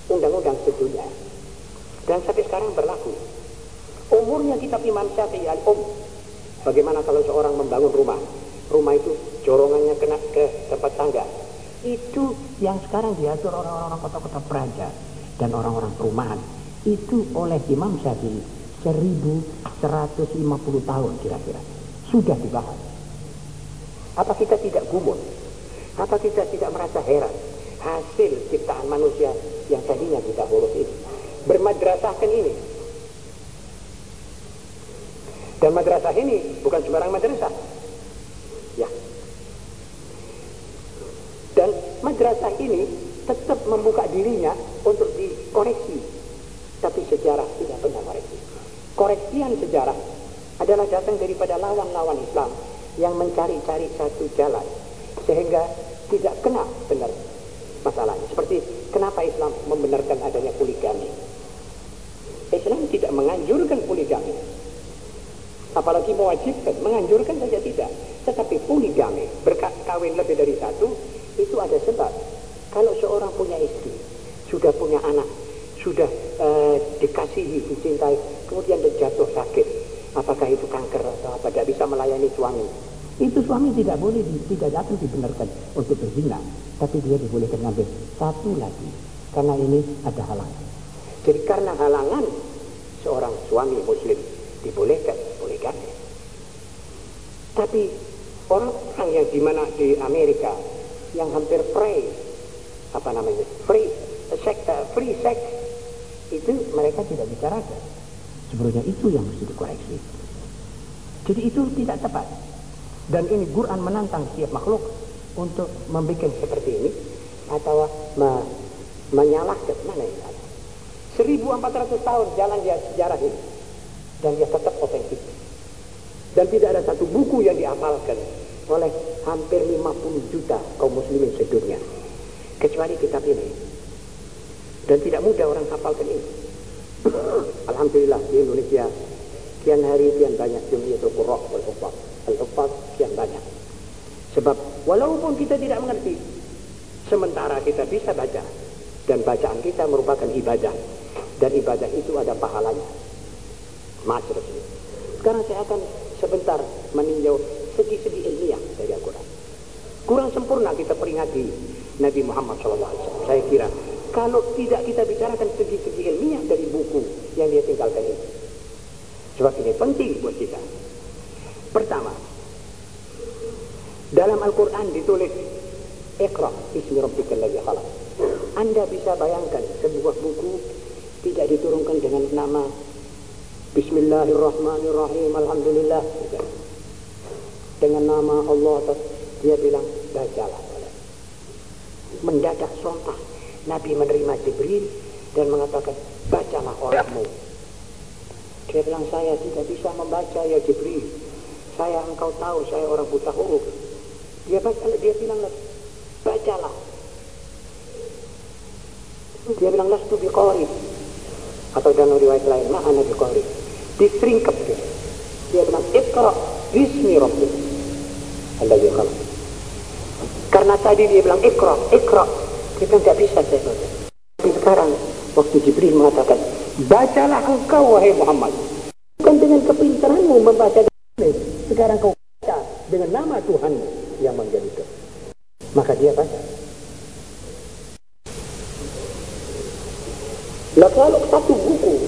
undang-undang sedunia. Dan sampai sekarang berlaku. Umurnya kitab Imam Syafi'i al-Um. Bagaimana kalau seorang membangun rumah? Rumah itu jorongannya kena ke tempat tangga. Itu yang sekarang diatur orang-orang kota-kota peraja dan orang-orang perumahan. Itu oleh Imam Syafi'i 1150 tahun kira-kira. Sudah dibahas. Apa kita tidak gumun? Apa kita tidak merasa heran? Hasil ciptaan manusia yang tadinya kita urus ini bermadrasahkan ini. Dan madrasah ini bukan sembarang madrasah. Ya. Dan madrasah ini tetap membuka dirinya untuk dikoreksi. Tapi sejarah tidak pernah koreksi. Koreksian sejarah adalah datang daripada lawan-lawan Islam yang mencari-cari satu jalan sehingga tidak kena benar masalahnya. Seperti kenapa Islam membenarkan adanya poligami. Islam tidak menganjurkan poligami. Apalagi mewajibkan, menganjurkan saja tidak. Tetapi poligami, berkawin lebih dari satu, itu ada sebab. Kalau seorang punya istri, sudah punya anak, sudah uh, dikasihi, dicintai, kemudian dia jatuh sakit, apakah itu kanker atau apa, tidak bisa melayani suami. Itu suami tidak boleh, tidak akan dibenarkan untuk berzina, tapi dia dibolehkan ngambil satu lagi, karena ini ada halangan. Jadi karena halangan seorang suami muslim dibolehkan poligami. Tapi orang-orang yang di mana di Amerika yang hampir free apa namanya free sex uh, free sex itu mereka tidak bicarakan. Sebenarnya itu yang mesti dikoreksi. Jadi itu tidak tepat. Dan ini Quran menantang setiap makhluk untuk membuat seperti ini atau me menyalahkan mana yang 1400 tahun jalan dia sejarah ini dan dia tetap otentik dan tidak ada satu buku yang diamalkan oleh hampir 50 juta kaum muslimin sedunia. Kecuali kitab ini. Dan tidak mudah orang hafalkan ini. Alhamdulillah di Indonesia kian hari kian banyak jumlah qurra wal hufaz al hufaz kian banyak. Sebab walaupun kita tidak mengerti sementara kita bisa baca dan bacaan kita merupakan ibadah dan ibadah itu ada pahalanya. Masyarakat. Sekarang saya akan sebentar meninjau segi-segi ilmiah dari Al-Quran. Kurang sempurna kita peringati Nabi Muhammad SAW. Saya kira kalau tidak kita bicarakan segi-segi ilmiah dari buku yang dia tinggalkan ini. Sebab ini penting buat kita. Pertama, dalam Al-Quran ditulis Iqra ismi rabbikal ladzi khalaq. Anda bisa bayangkan sebuah buku tidak diturunkan dengan nama Bismillahirrahmanirrahim. Alhamdulillah. Dengan nama Allah dia bilang bacalah. Mendadak sontak. Nabi menerima Jibril dan mengatakan bacalah orangmu. Dia bilang saya tidak bisa membaca ya Jibril. Saya engkau tahu saya orang buta huruf. Dia baca dia bilang bacalah. Dia bilang lastu biqari atau dalam riwayat lain ma'ana biqari diseringkap dia dia bilang ikra bismi rabbik. Alladzi khalaq karena tadi dia bilang ikra ikra dia bilang tidak bisa saya baca tapi sekarang waktu Jibril mengatakan bacalah engkau wahai Muhammad. Bukan dengan kepintaranmu membaca sekarang kau baca dengan nama Tuhan yang menjadikan. Maka dia baca. Lah kalau satu buku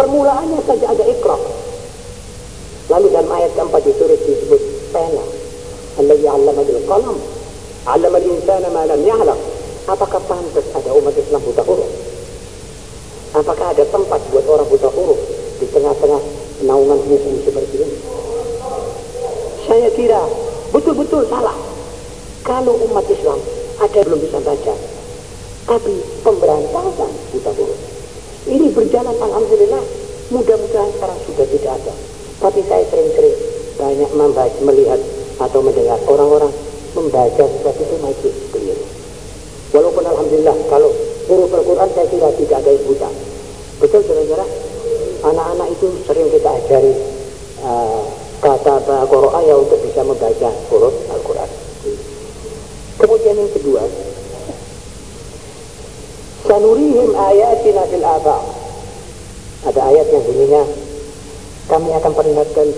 permulaannya saja ada ikrah. Lalu dalam ayat keempat ditulis disebut pena. Alladhi 'allama bil qalam, 'allama al-insana ma lam ya'lam. Apakah pantas ada umat Islam buta huruf? Apakah ada tempat buat orang buta huruf di tengah-tengah naungan buku seperti ini? Saya kira betul-betul salah. Kalau umat Islam ada belum bisa baca, tapi pemberantasan berjalan Alhamdulillah. Mudah-mudahan sekarang sudah tidak ada. Tapi saya sering-sering banyak membaca, melihat atau mendengar orang-orang membaca seperti itu masih keliru. Walaupun Alhamdulillah kalau huruf Al-Quran saya kira tidak ada yang buta. Betul saudara Anak-anak itu sering kita ajari uh, kata Quran ya untuk bisa membaca huruf Al-Quran. Kemudian yang kedua, Sanurihim ayatina fil afaq. Ada ayat yang bunyinya kami akan perlihatkan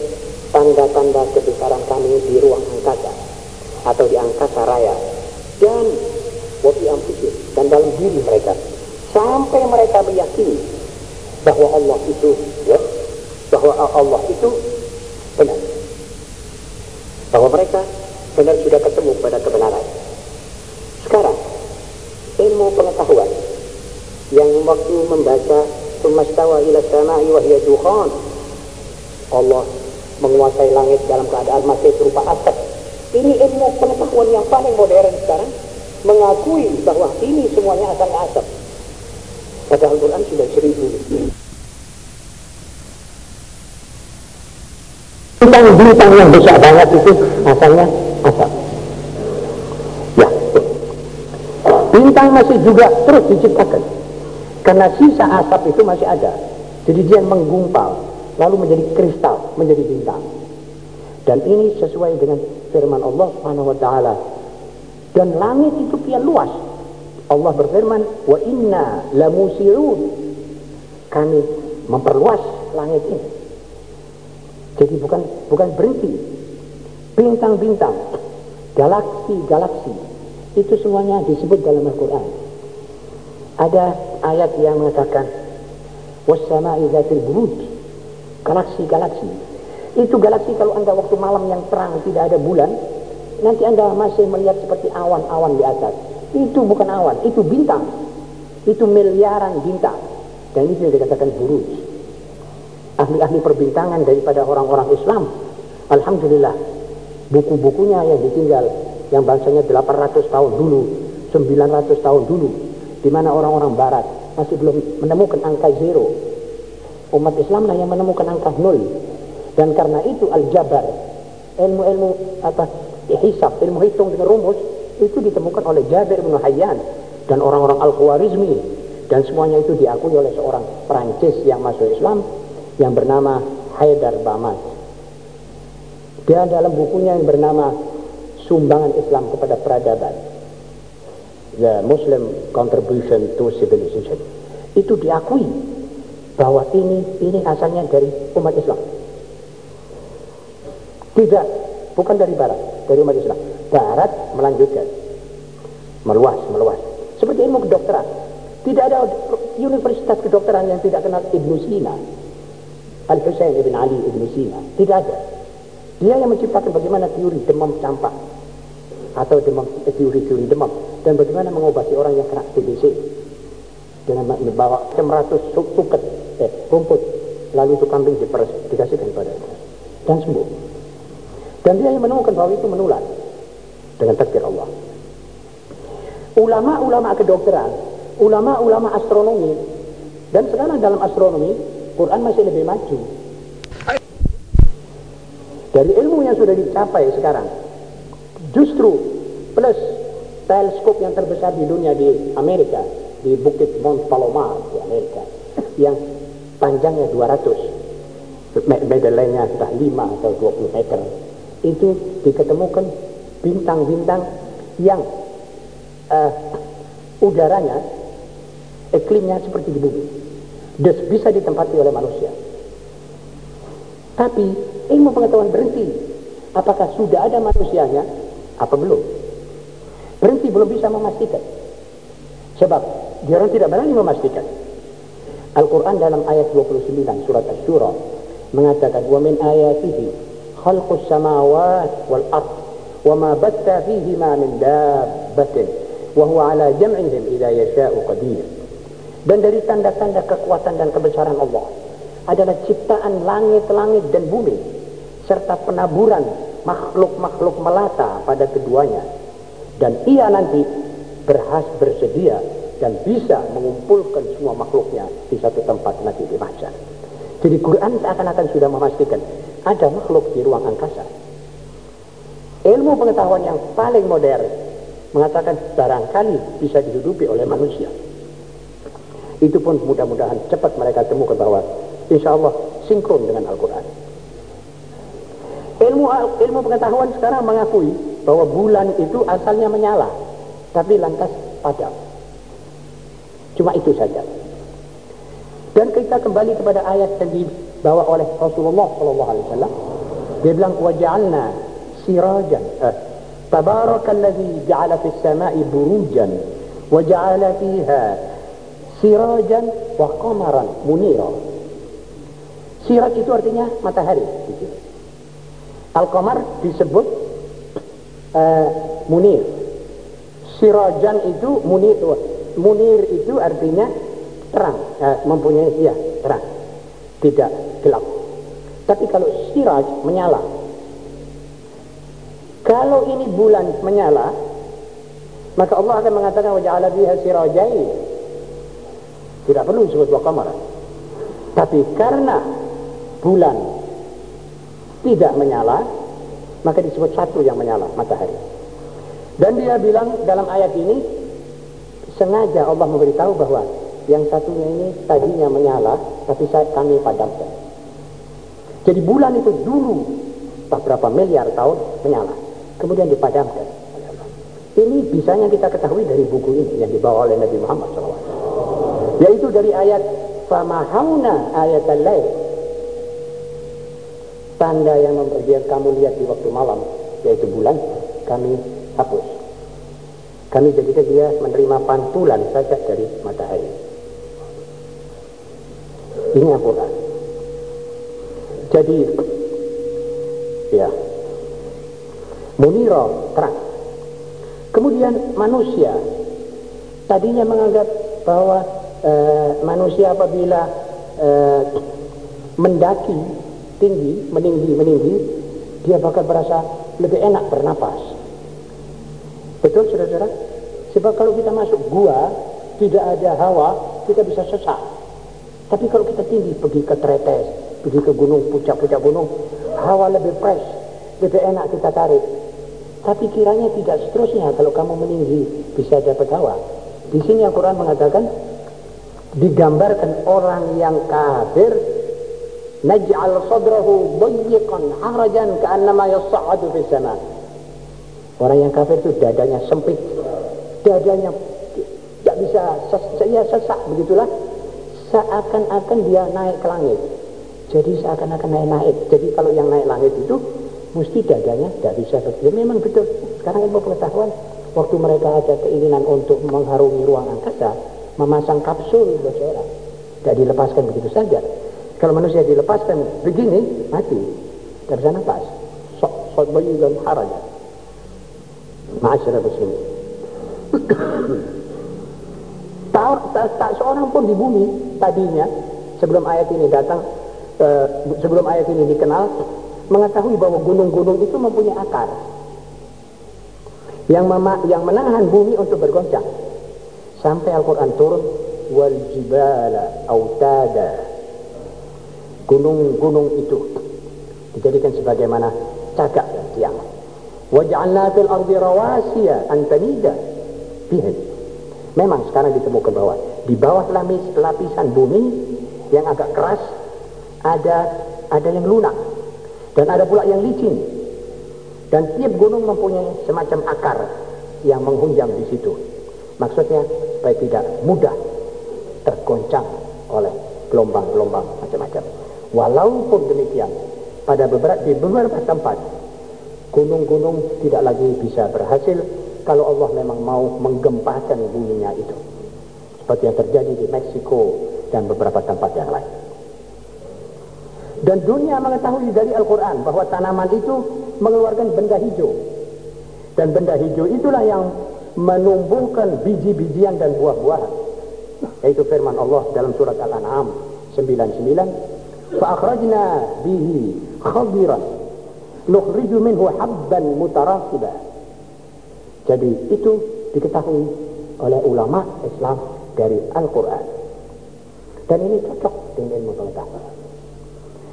tanda-tanda kebesaran kami di ruang angkasa atau di angkasa raya dan wafi ampusi dan dalam diri mereka sampai mereka meyakini bahwa Allah itu ya bahwa Allah itu benar. Bahwa mereka benar sudah ketemu pada kebenaran. Sekarang ilmu pengetahuan yang waktu membaca Sumastawa ila sama'i wa hiya dukhan Allah menguasai langit dalam keadaan masih berupa asap. Ini ilmu pengetahuan yang paling modern sekarang mengakui bahwa ini semuanya asalnya asap. Padahal Quran sudah seribu. Bintang-bintang yang besar banget itu asalnya asap. Ya. Bintang masih juga terus diciptakan karena sisa asap itu masih ada. Jadi dia menggumpal, lalu menjadi kristal, menjadi bintang. Dan ini sesuai dengan firman Allah Subhanahu wa taala. Dan langit itu kian luas. Allah berfirman, "Wa inna lamusi'un." Kami memperluas langit ini. Jadi bukan bukan berhenti. Bintang-bintang, galaksi-galaksi itu semuanya disebut dalam Al-Qur'an. Ada ayat yang mengatakan wassama'i dzatil buruj galaksi-galaksi itu galaksi kalau anda waktu malam yang terang tidak ada bulan nanti anda masih melihat seperti awan-awan di atas. Itu bukan awan itu bintang. Itu miliaran bintang. Dan itu yang dikatakan buruj. Ahli-ahli perbintangan daripada orang-orang Islam. Alhamdulillah buku-bukunya yang ditinggal yang bangsanya 800 tahun dulu 900 tahun dulu di mana orang-orang barat masih belum menemukan angka zero. Umat Islam lah yang menemukan angka nol. Dan karena itu al-jabar, ilmu-ilmu apa hisab, ilmu hitung dengan rumus itu ditemukan oleh Jabir bin Hayyan dan orang-orang Al-Khwarizmi dan semuanya itu diakui oleh seorang Perancis yang masuk Islam yang bernama Haidar Bamas. Dia dalam bukunya yang bernama Sumbangan Islam kepada Peradaban the Muslim contribution to civilization. Itu diakui bahwa ini ini asalnya dari umat Islam. Tidak bukan dari barat dari umat Islam. Barat melanjutkan. Meluas meluas. Seperti ilmu kedokteran. Tidak ada universitas kedokteran yang tidak kenal Ibnu Sina. Al Husain ibn Ali Ibnu Sina. Tidak ada. Dia yang menciptakan bagaimana teori demam campak atau demam teori-teori demam. Dan bagaimana mengobati orang yang kena TBC dengan membawa ratus suket eh, rumput. Lalu itu kambing diperes, dikasihkan pada dan sembuh. Dan dia yang menemukan bahwa itu menular. Dengan takdir Allah. Ulama-ulama kedokteran ulama-ulama astronomi dan sekarang dalam astronomi Quran masih lebih maju. Dari ilmu yang sudah dicapai sekarang justru plus teleskop yang terbesar di dunia di Amerika di Bukit Mount Palomar di Amerika yang panjangnya 200 meter lainnya sudah 5 atau 20 meter itu diketemukan bintang-bintang yang uh, udaranya iklimnya seperti di bumi dan bisa ditempati oleh manusia. Tapi ilmu pengetahuan berhenti. Apakah sudah ada manusianya? Apa belum? Berhenti belum bisa memastikan. Sebab dia orang tidak berani memastikan. Al-Quran dalam ayat 29 surat Ash-Shura mengatakan wa min ayatihi khalqus samawat wal ard wa ma batta fihi ma min dabbatin wa huwa ala jam'ihim idza yasha'u qadir. Dan dari tanda-tanda kekuatan dan kebesaran Allah adalah ciptaan langit-langit dan bumi serta penaburan makhluk-makhluk melata pada keduanya dan ia nanti berhas bersedia dan bisa mengumpulkan semua makhluknya di satu tempat nanti di mahsyar. Jadi Quran seakan-akan sudah memastikan ada makhluk di ruang angkasa. Ilmu pengetahuan yang paling modern mengatakan barangkali bisa dihidupi oleh manusia. Itu pun mudah-mudahan cepat mereka temukan bahwa insya Allah sinkron dengan Al-Quran. Ilmu ilmu pengetahuan sekarang mengakui bahwa bulan itu asalnya menyala, tapi lantas padam. Cuma itu saja. Dan kita kembali kepada ayat yang dibawa oleh Rasulullah Sallallahu Alaihi Wasallam. Dia bilang waja'alna sirajan. Eh, Tabarakalladzi ja'ala fis sama'i burujan wa ja'ala fiha sirajan wa qamaran munira. Siraj itu artinya matahari. Al-qamar disebut uh, munir. Sirajan itu munir. Munir itu artinya terang, uh, mempunyai ya terang, tidak gelap. Tapi kalau siraj menyala, kalau ini bulan menyala, maka Allah akan mengatakan wajah biha sirajai. Tidak perlu disebut wa. Tapi karena bulan tidak menyala, maka disebut satu yang menyala, matahari. Dan dia bilang dalam ayat ini, sengaja Allah memberitahu bahwa yang satunya ini tadinya menyala, tapi saat kami padamkan. Jadi bulan itu dulu, beberapa miliar tahun menyala, kemudian dipadamkan. Ini bisanya kita ketahui dari buku ini yang dibawa oleh Nabi Muhammad SAW. Yaitu dari ayat Famahawna ayat al-lail tanda yang memperbiar kamu lihat di waktu malam yaitu bulan kami hapus. Kami jadikan dia menerima pantulan saja dari matahari. Ini Al-Quran. Jadi ya muniro terang. Kemudian manusia. Tadinya menganggap bahwa e, manusia apabila e, mendaki tinggi, meninggi, meninggi, dia bakal merasa lebih enak bernapas. Betul saudara-saudara? Sebab kalau kita masuk gua, tidak ada hawa, kita bisa sesak. Tapi kalau kita tinggi, pergi ke Tretes, pergi ke gunung, puncak-puncak gunung, hawa lebih fresh, lebih enak kita tarik. Tapi kiranya tidak seterusnya kalau kamu meninggi bisa dapat hawa. Di sini Al-Quran mengatakan digambarkan orang yang kafir naj'al sadrahu dayyiqan harajan ka'annama yas'adu fis sama. Orang yang kafir itu dadanya sempit, dadanya tidak bisa ya sesak begitulah seakan-akan dia naik ke langit. Jadi seakan-akan naik naik. Jadi kalau yang naik langit itu mesti dadanya tidak bisa. Ya, memang betul. Sekarang ilmu pengetahuan waktu mereka ada keinginan untuk mengharungi ruang angkasa, memasang kapsul berserak, tidak dilepaskan begitu saja kalau manusia dilepaskan begini, mati. Tidak bisa nafas. Sok sok bayi dan haraja. Masyarakat muslim. tak, tak, tak seorang pun di bumi tadinya sebelum ayat ini datang, uh, sebelum ayat ini dikenal, mengetahui bahwa gunung-gunung itu mempunyai akar yang, mema yang menahan bumi untuk bergoncang sampai Al-Quran turun wal jibala autada gunung-gunung itu dijadikan sebagaimana cagak dan tiang. Waj'alna fil ardi rawasiya an tamida bihim. Memang sekarang ditemukan bahwa di bawah lapis, lapisan bumi yang agak keras ada ada yang lunak dan ada pula yang licin. Dan tiap gunung mempunyai semacam akar yang menghunjam di situ. Maksudnya supaya tidak mudah tergoncang oleh gelombang-gelombang macam-macam. Walaupun demikian, pada beberapa di beberapa tempat gunung-gunung tidak lagi bisa berhasil kalau Allah memang mau menggempakan buminya itu. Seperti yang terjadi di Meksiko dan beberapa tempat yang lain. Dan dunia mengetahui dari Al-Quran bahwa tanaman itu mengeluarkan benda hijau. Dan benda hijau itulah yang menumbuhkan biji-bijian dan buah-buahan. Yaitu firman Allah dalam surat Al-An'am 99. Fa'akhrajna bihi khadiran nukhriju minhu habban mutarakiba. Jadi itu diketahui oleh ulama Islam dari Al-Quran. Dan ini cocok dengan ilmu pengetahuan.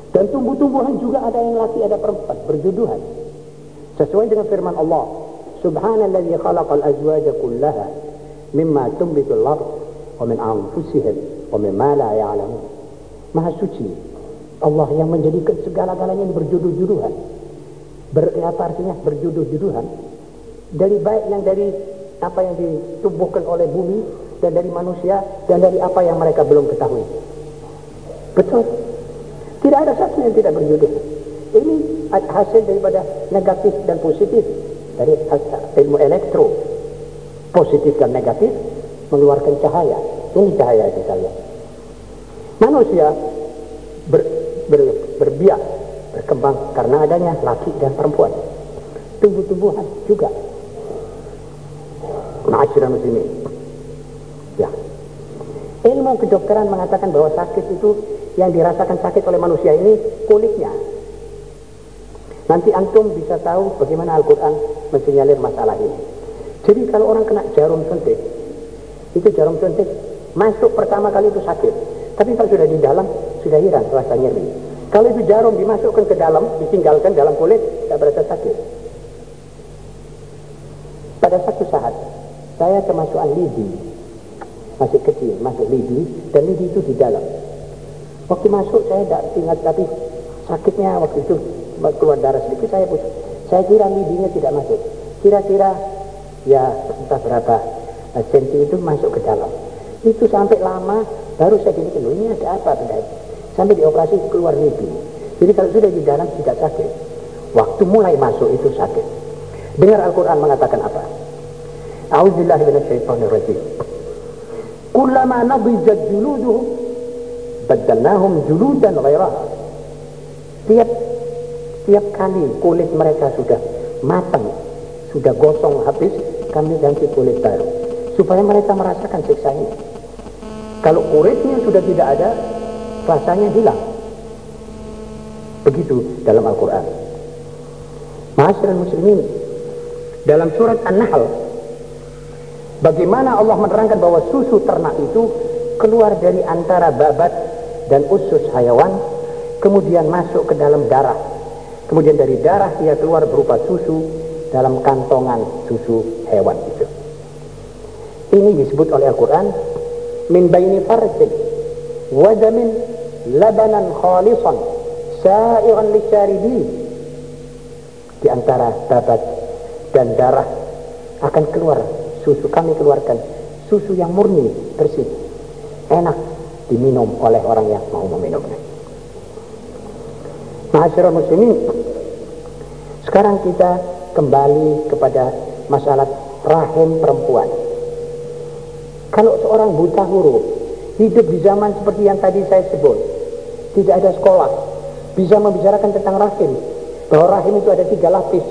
Dan tumbuh-tumbuhan juga ada yang laki, ada perempuan, berjuduhan. Sesuai dengan firman Allah, Subhanalladzi khalaqal azwaja kullaha mimma tumbitul ard wa min anfusihim wa mimma la ya'lamun. Maha suci Allah yang menjadikan segala-galanya berjuduh-juduhan. Ber, apa artinya berjuduh-juduhan? Dari baik yang dari apa yang ditumbuhkan oleh bumi dan dari manusia dan dari apa yang mereka belum ketahui. Betul. Tidak ada satu yang tidak berjodoh. Ini hasil daripada negatif dan positif dari ilmu elektro. Positif dan negatif mengeluarkan cahaya. Ini cahaya di saya. Manusia ber, ber, berbiak, berkembang karena adanya laki dan perempuan. Tumbuh-tumbuhan juga. Ma'asyiral muslimin. Ya. Ilmu kedokteran mengatakan bahwa sakit itu yang dirasakan sakit oleh manusia ini kulitnya. Nanti antum bisa tahu bagaimana Al-Quran mensinyalir masalah ini. Jadi kalau orang kena jarum suntik, itu jarum suntik masuk pertama kali itu sakit. Tapi kalau sudah di dalam, sudah hilang rasa nyeri. Kalau itu jarum dimasukkan ke dalam, ditinggalkan dalam kulit, tidak berasa sakit. Pada satu saat, saya kemasukan lidi, masih kecil, masuk lidi, dan lidi itu di dalam. Waktu masuk saya tidak ingat tapi sakitnya waktu itu keluar darah sedikit saya pusing. Saya kira lidinya tidak masuk. Kira-kira ya entah berapa senti itu masuk ke dalam. Itu sampai lama baru saya gini ini ada apa benda Sampai dioperasi keluar lidi. Jadi kalau sudah di dalam tidak sakit. Waktu mulai masuk itu sakit. Dengar Al-Quran mengatakan apa? A'udzubillahi minasyaitonirrajim. Kullama nabijat juluduhum badalnahum juludan ghairah tiap tiap kali kulit mereka sudah matang sudah gosong habis kami ganti kulit baru supaya mereka merasakan siksa ini kalau kulitnya sudah tidak ada rasanya hilang begitu dalam Al-Quran. Masyarakat muslimin dalam surat An-Nahl bagaimana Allah menerangkan bahwa susu ternak itu keluar dari antara babat dan usus hayawan kemudian masuk ke dalam darah. Kemudian dari darah ia keluar berupa susu dalam kantongan susu hewan itu. Ini disebut oleh Al-Quran min baini farjin wadamin labanan khalisan sa'iran lisyaribin di antara babat dan darah akan keluar susu kami keluarkan susu yang murni bersih enak diminum oleh orang yang mau meminumnya. Masyarakat muslimin, sekarang kita kembali kepada masalah rahim perempuan. Kalau seorang buta huruf hidup di zaman seperti yang tadi saya sebut, tidak ada sekolah, bisa membicarakan tentang rahim, bahwa rahim itu ada tiga lapis,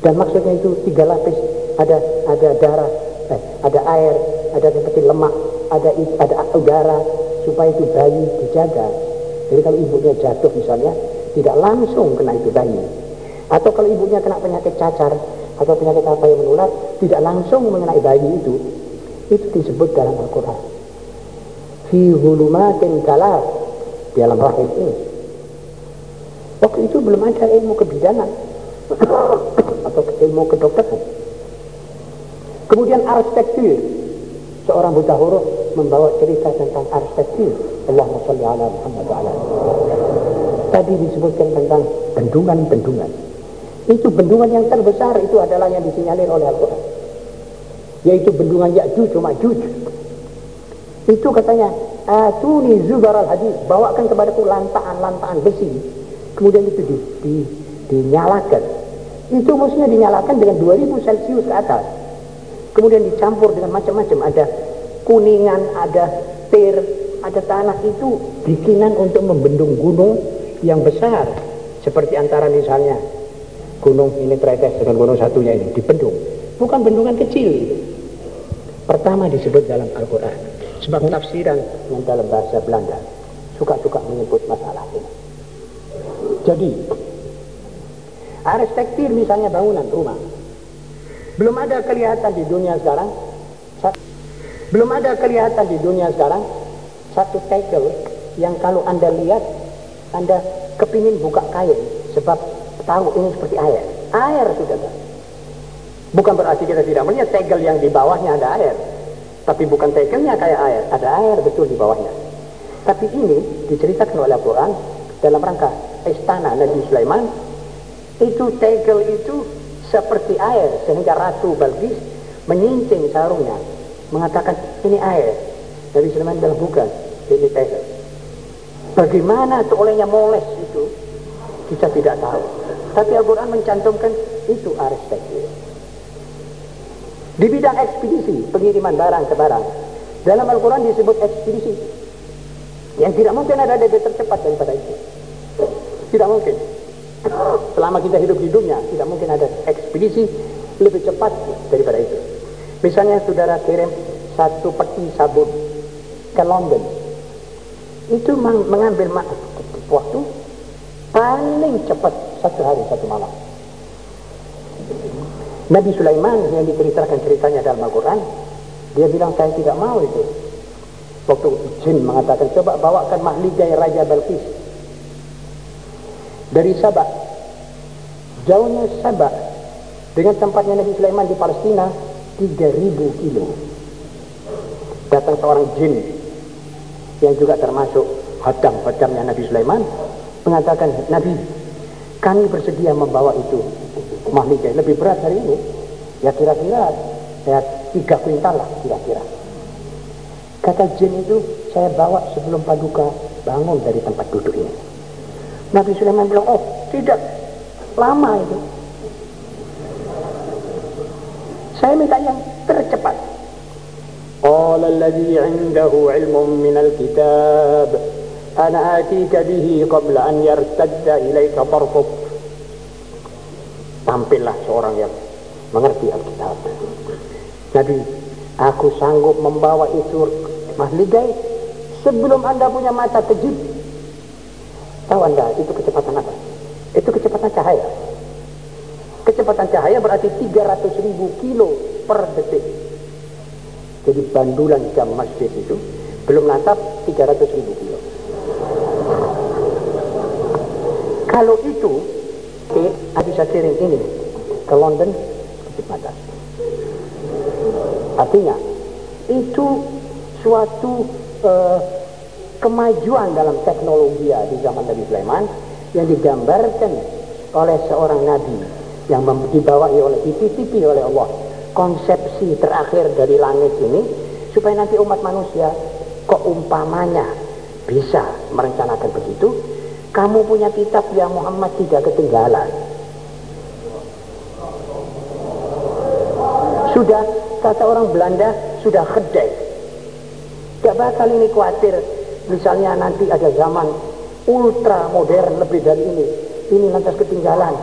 dan maksudnya itu tiga lapis, ada ada darah, eh, ada air, ada seperti lemak, ada ada udara supaya itu bayi dijaga. Jadi kalau ibunya jatuh misalnya tidak langsung kena itu bayi. Atau kalau ibunya kena penyakit cacar atau penyakit apa yang menular tidak langsung mengenai bayi itu. Itu disebut dalam Al-Quran. Fi hulumatin kalah di dalam rahim ini. Waktu itu belum ada ilmu kebidanan atau ilmu kedokteran. Kemudian arsitektur. Seorang buta huruf membawa cerita tentang arsitektur. Allahumma salli ala Muhammad wa ala tadi disebutkan tentang bendungan-bendungan. Itu bendungan yang terbesar itu adalah yang disinyalir oleh Al-Quran. Yaitu bendungan Ya'juj Ma'juj. Itu katanya atuni zubar al hadis. Bawakan kepadaku lantaan-lantaan besi. Kemudian itu di, di, dinyalakan. Itu mestinya dinyalakan dengan 2000 celcius ke atas. Kemudian dicampur dengan macam-macam. Ada kuningan ada tir ada tanah. Itu bikinan untuk membendung gunung yang besar. Seperti antara misalnya gunung ini Tretes dengan gunung satunya ini dibendung. Bukan bendungan kecil. Pertama disebut dalam Al-Quran sebab tafsiran yang dalam bahasa Belanda suka-suka menyebut masalah ini jadi arsitektur misalnya bangunan rumah belum ada kelihatan di dunia sekarang belum ada kelihatan di dunia sekarang satu tegel yang kalau anda lihat anda kepingin buka kain sebab tahu ini seperti air. Air sudah. Bukan berarti kita tidak melihat tegel yang di bawahnya ada air. Tapi bukan tegelnya kayak air. Ada air betul di bawahnya. Tapi ini diceritakan oleh Al-Quran dalam rangka istana Nabi Sulaiman. Itu tegel itu seperti air. Sehingga Ratu Balkis menyincing sarungnya. Mengatakan ini air. Nabi Sulaiman bilang bukan. Ini tegel. Bagaimana olehnya moles itu? Kita tidak tahu. Tapi Al-Quran mencantumkan itu arsitektur. Di bidang ekspedisi, pengiriman barang ke barang. Dalam Al-Quran disebut ekspedisi. Yang tidak mungkin ada lebih tercepat daripada itu. Tidak mungkin. Selama kita hidup di dunia, tidak mungkin ada ekspedisi lebih cepat daripada itu. Misalnya saudara kirim satu peti sabun ke London. Itu mengambil waktu paling cepat satu hari satu malam. Nabi Sulaiman yang diceritakan ceritanya dalam Al-Quran, dia bilang saya tidak mau itu. Waktu jin mengatakan, coba bawakan mahligai Raja Balkis. Dari Sabah. Jauhnya Sabah dengan tempatnya Nabi Sulaiman di Palestina 3000 kilo. Datang seorang jin yang juga termasuk hadam-hadamnya Nabi Sulaiman mengatakan, Nabi, kami bersedia membawa itu mahligai lebih berat dari ini. Ya kira-kira ya tiga kuintal lah kira-kira. Kata jin itu saya bawa sebelum paduka bangun dari tempat duduk ini. Nabi Sulaiman bilang, oh tidak lama itu. Saya minta yang tercepat. قال الذي عنده علم من الكتاب أنا آتيك به قبل أن يرتد إليك طرفك tampillah seorang yang mengerti Alkitab. Nabi aku sanggup membawa itu mahligai sebelum anda punya mata kejut tahu anda itu kecepatan apa? Itu kecepatan cahaya. Kecepatan cahaya berarti 300 ribu kilo per detik. Jadi bandulan jam masjid itu belum nantap 300 ribu kilo. Kalau itu oke, bisa kirim ini ke London kecepatan. Artinya itu suatu uh, kemajuan dalam teknologi di zaman Nabi Sulaiman yang digambarkan oleh seorang nabi yang dibawa oleh dititipi oleh Allah konsepsi terakhir dari langit ini supaya nanti umat manusia kok umpamanya bisa merencanakan begitu kamu punya kitab yang Muhammad tidak ketinggalan. Sudah, kata orang Belanda, sudah kedai. Tidak bakal ini khawatir, misalnya nanti ada zaman ultra modern lebih dari ini. Ini lantas ketinggalan.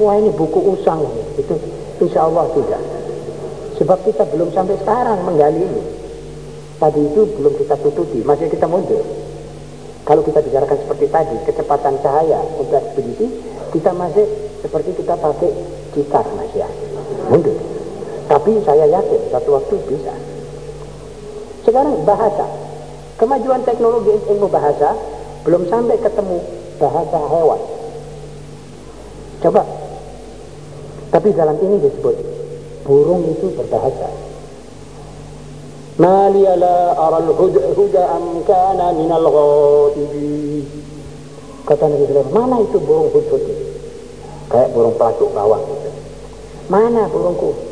Wah ini buku usang. Itu insya Allah tidak. Sebab kita belum sampai sekarang menggali ini. Tadi itu belum kita tutupi, masih kita mundur. Kalau kita bicarakan seperti tadi, kecepatan cahaya untuk ekspedisi, kita masih seperti kita pakai cikar mas ya. Mundur. Tapi saya yakin satu waktu bisa. Sekarang bahasa. Kemajuan teknologi ilmu bahasa belum sampai ketemu bahasa hewan. Coba. Tapi dalam ini disebut burung itu berbahasa. Mali aral huda minal. Kata Nabi Sulaiman, mana itu burung hudhud? Kayak burung pelacuk bawang. Mana burungku?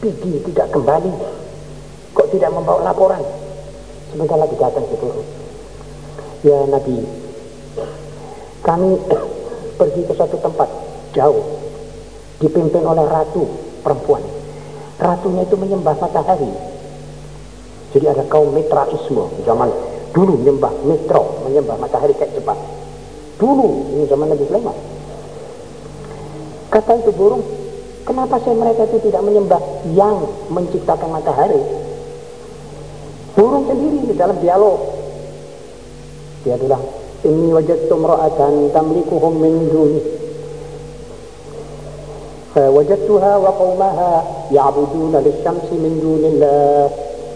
Pergi tidak kembali kok tidak membawa laporan Sebentar lagi datang ke burung. Ya Nabi, kami pergi ke satu tempat jauh, dipimpin oleh ratu perempuan. Ratunya itu menyembah matahari. Jadi ada kaum Mitraisme zaman dulu menyembah Mitro, menyembah matahari kayak cepat. Dulu ini zaman Nabi Sulaiman. Kata itu burung, kenapa sih mereka itu tidak menyembah yang menciptakan matahari? Burung sendiri di dalam dialog. Dia bilang, Inni wajadtu mra'atan tamlikuhum min duni. فوجدتها وقومها يعبدون للشمس من دون الله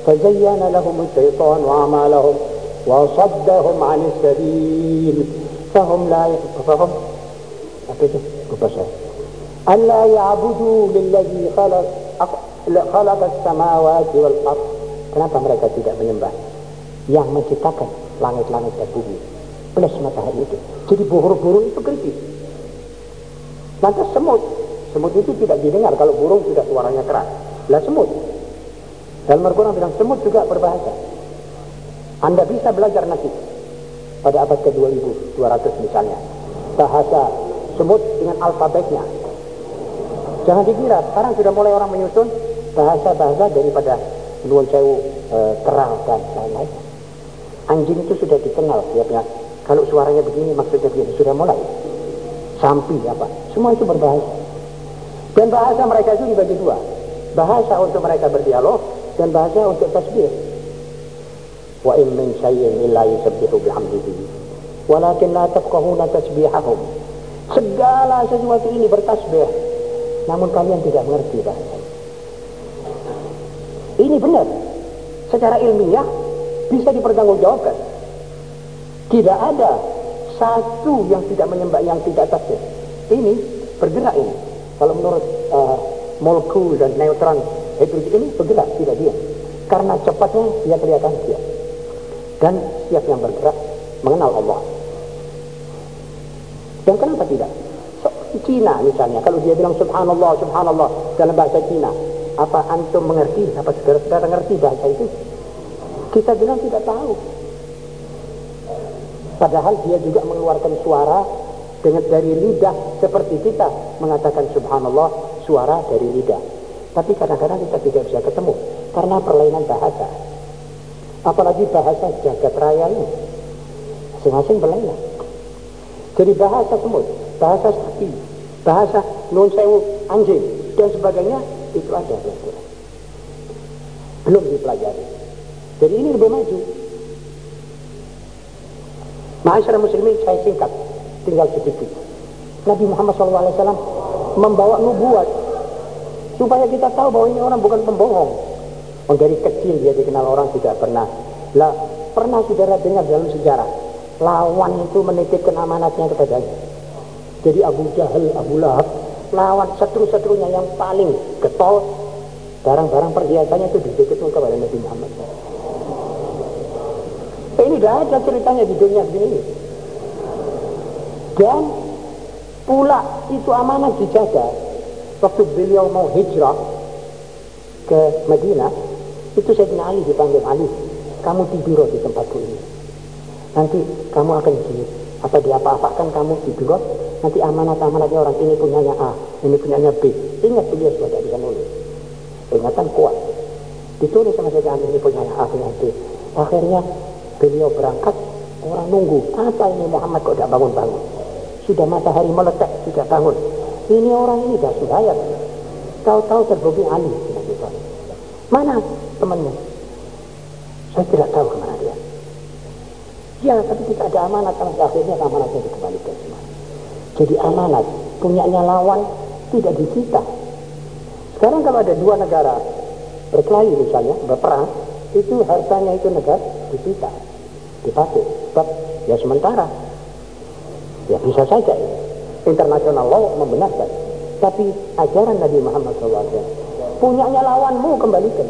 فزين لهم الشيطان أعمالهم وصدهم عن السبيل فهم لا فهم ألا يعبدوا للذي خلق خلق السماوات والأرض Kenapa mereka tidak menyembah yang menciptakan langit-langit dan bumi plus matahari itu? Jadi burung-burung itu kritis. Lantas semut, semut itu tidak didengar kalau burung sudah suaranya keras. Lah semut. Dalam Al-Quran bilang semut juga berbahasa. Anda bisa belajar nanti pada abad ke-2200 misalnya. Bahasa semut dengan alfabetnya. Jangan dikira, sekarang sudah mulai orang menyusun bahasa-bahasa daripada nuan sewu e, dan lain-lain. Anjing itu sudah dikenal dia punya. Kalau suaranya begini maksudnya begini sudah mulai. Sampi apa? Semua itu berbahasa. Dan bahasa mereka itu dibagi dua. Bahasa untuk mereka berdialog dan bahasa untuk tasbih. Wa in min syai'in illa yusabbihu bihamdihi. Walakin la tafqahuna tasbihahum. Segala sesuatu ini bertasbih. Namun kalian tidak mengerti bahasa. Ini benar. Secara ilmiah bisa dipertanggungjawabkan. Tidak ada satu yang tidak menyembah yang tidak tasbih. Ini bergerak ini. Kalau menurut uh, molekul dan neutron hidrogen ini bergerak tidak dia. Karena cepatnya dia kelihatan dia. Dan setiap yang bergerak mengenal Allah. Dan kenapa tidak? Cina misalnya, kalau dia bilang subhanallah, subhanallah dalam bahasa Cina, apa antum mengerti? Apa saudara-saudara mengerti bahasa itu? Kita bilang tidak tahu. Padahal dia juga mengeluarkan suara dengan dari lidah seperti kita mengatakan subhanallah suara dari lidah. Tapi kadang-kadang kita tidak bisa ketemu karena perlainan bahasa. Apalagi bahasa jagat raya ini. Masing-masing berlainan. Jadi bahasa semut, bahasa sapi, bahasa nun sewu anjing dan sebagainya itu ada pelajaran. Belum dipelajari. Jadi ini lebih maju. Masyarakat muslimin saya singkat, tinggal sedikit. Nabi Muhammad SAW membawa nubuat supaya kita tahu bahwa ini orang bukan pembohong. Oh, dari kecil dia dikenal orang tidak pernah. Lah, pernah saudara dengar dalam sejarah lawan itu menitipkan amanatnya kepadanya. Jadi Abu Jahal, Abu Lahab lawan setru-setrunya yang paling getol. Barang-barang perhiasannya itu dititipkan kepada Nabi Muhammad. Ini tidak ada ceritanya di dunia begini dan pula itu amanah dijaga waktu beliau mau hijrah ke Madinah. Itu saya Ali dipanggil Ali kamu tidur di tempatku ini. Nanti kamu akan di apa diapa-apakan kamu tidur Nanti amanat-amanatnya orang ini punyanya A, ini punyanya B. Ingat beliau sudah tidak bisa nulis. Ingatan kuat. Ditulis sama saja ini punyanya A, punya B. Akhirnya beliau berangkat, orang nunggu. Apa ini Muhammad kok tidak bangun-bangun? Sudah matahari meletak, sudah bangun. Ini orang ini sudah suhayat. Tahu-tahu terbukti Ali. Mana temannya? Saya tidak tahu ke mana dia. Ya, tapi kita ada amanat, akhirnya amanatnya dikembalikan semua jadi amanat punyanya lawan tidak disita. Sekarang kalau ada dua negara berkelahi misalnya berperang itu hartanya itu negara disita dipakai. Sebab ya sementara. Ya bisa saja ya. internasional law membenarkan. Tapi ajaran Nabi Muhammad SAW punyanya lawanmu kembalikan.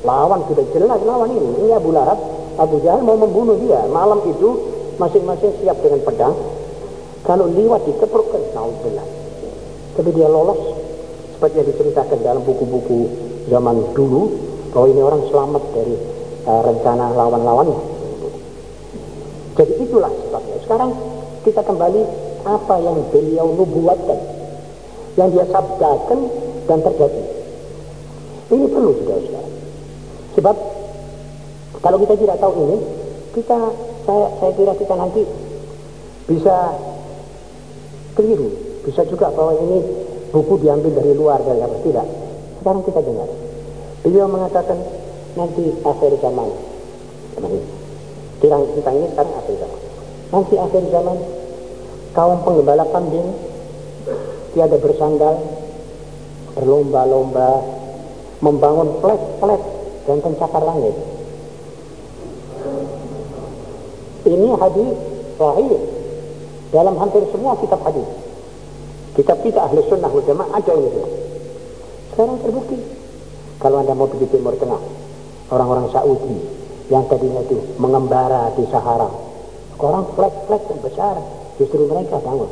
Lawan sudah jelas lawan ini. Ini Abu Lahab Abu Jahal mau membunuh dia. Malam itu masing-masing siap dengan pedang kalau liwat dikeprukkan, naudzubillah. Tapi dia lolos seperti yang diceritakan dalam buku-buku zaman dulu bahwa ini orang selamat dari uh, rencana lawan-lawannya. Jadi itulah sebabnya. Sekarang kita kembali apa yang beliau nubuatkan, yang dia sabdakan dan terjadi. Ini perlu sekarang. Sebab kalau kita tidak tahu ini, kita saya saya kira kita nanti bisa keliru, bisa juga bahwa ini buku diambil dari luar dari apa tidak. Sekarang kita dengar. Beliau mengatakan nanti akhir zaman. Tentang, tentang ini sekarang akhir zaman. Nanti akhir zaman kaum penggembala kambing tiada bersandal, berlomba-lomba, membangun flat-flat dan pencakar langit. Ini hadis sahih dalam hampir semua kitab hadis. Kitab kita ahli sunnah wal jamaah ada ini. Sekarang terbukti. Kalau anda mau pergi Timur Tengah, orang-orang Saudi yang tadinya itu mengembara di Sahara, orang flat-flat yang besar, justru mereka bangun.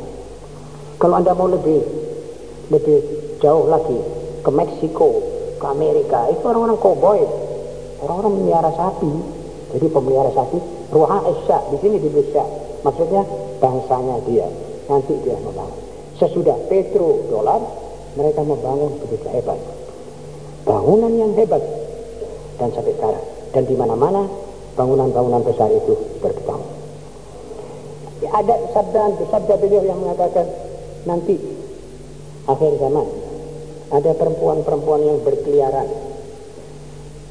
Kalau anda mau lebih lebih jauh lagi ke Meksiko, ke Amerika, itu orang-orang koboi, orang-orang memelihara sapi. Jadi pemelihara sapi, ruha esya di sini di Indonesia, maksudnya bangsanya dia. Nanti dia membangun. Sesudah petro dolar, mereka membangun begitu hebat. Bangunan yang hebat dan sampai sekarang. Dan di mana-mana bangunan-bangunan besar itu berkembang. Ada sabda sabda beliau yang mengatakan nanti akhir zaman ada perempuan-perempuan yang berkeliaran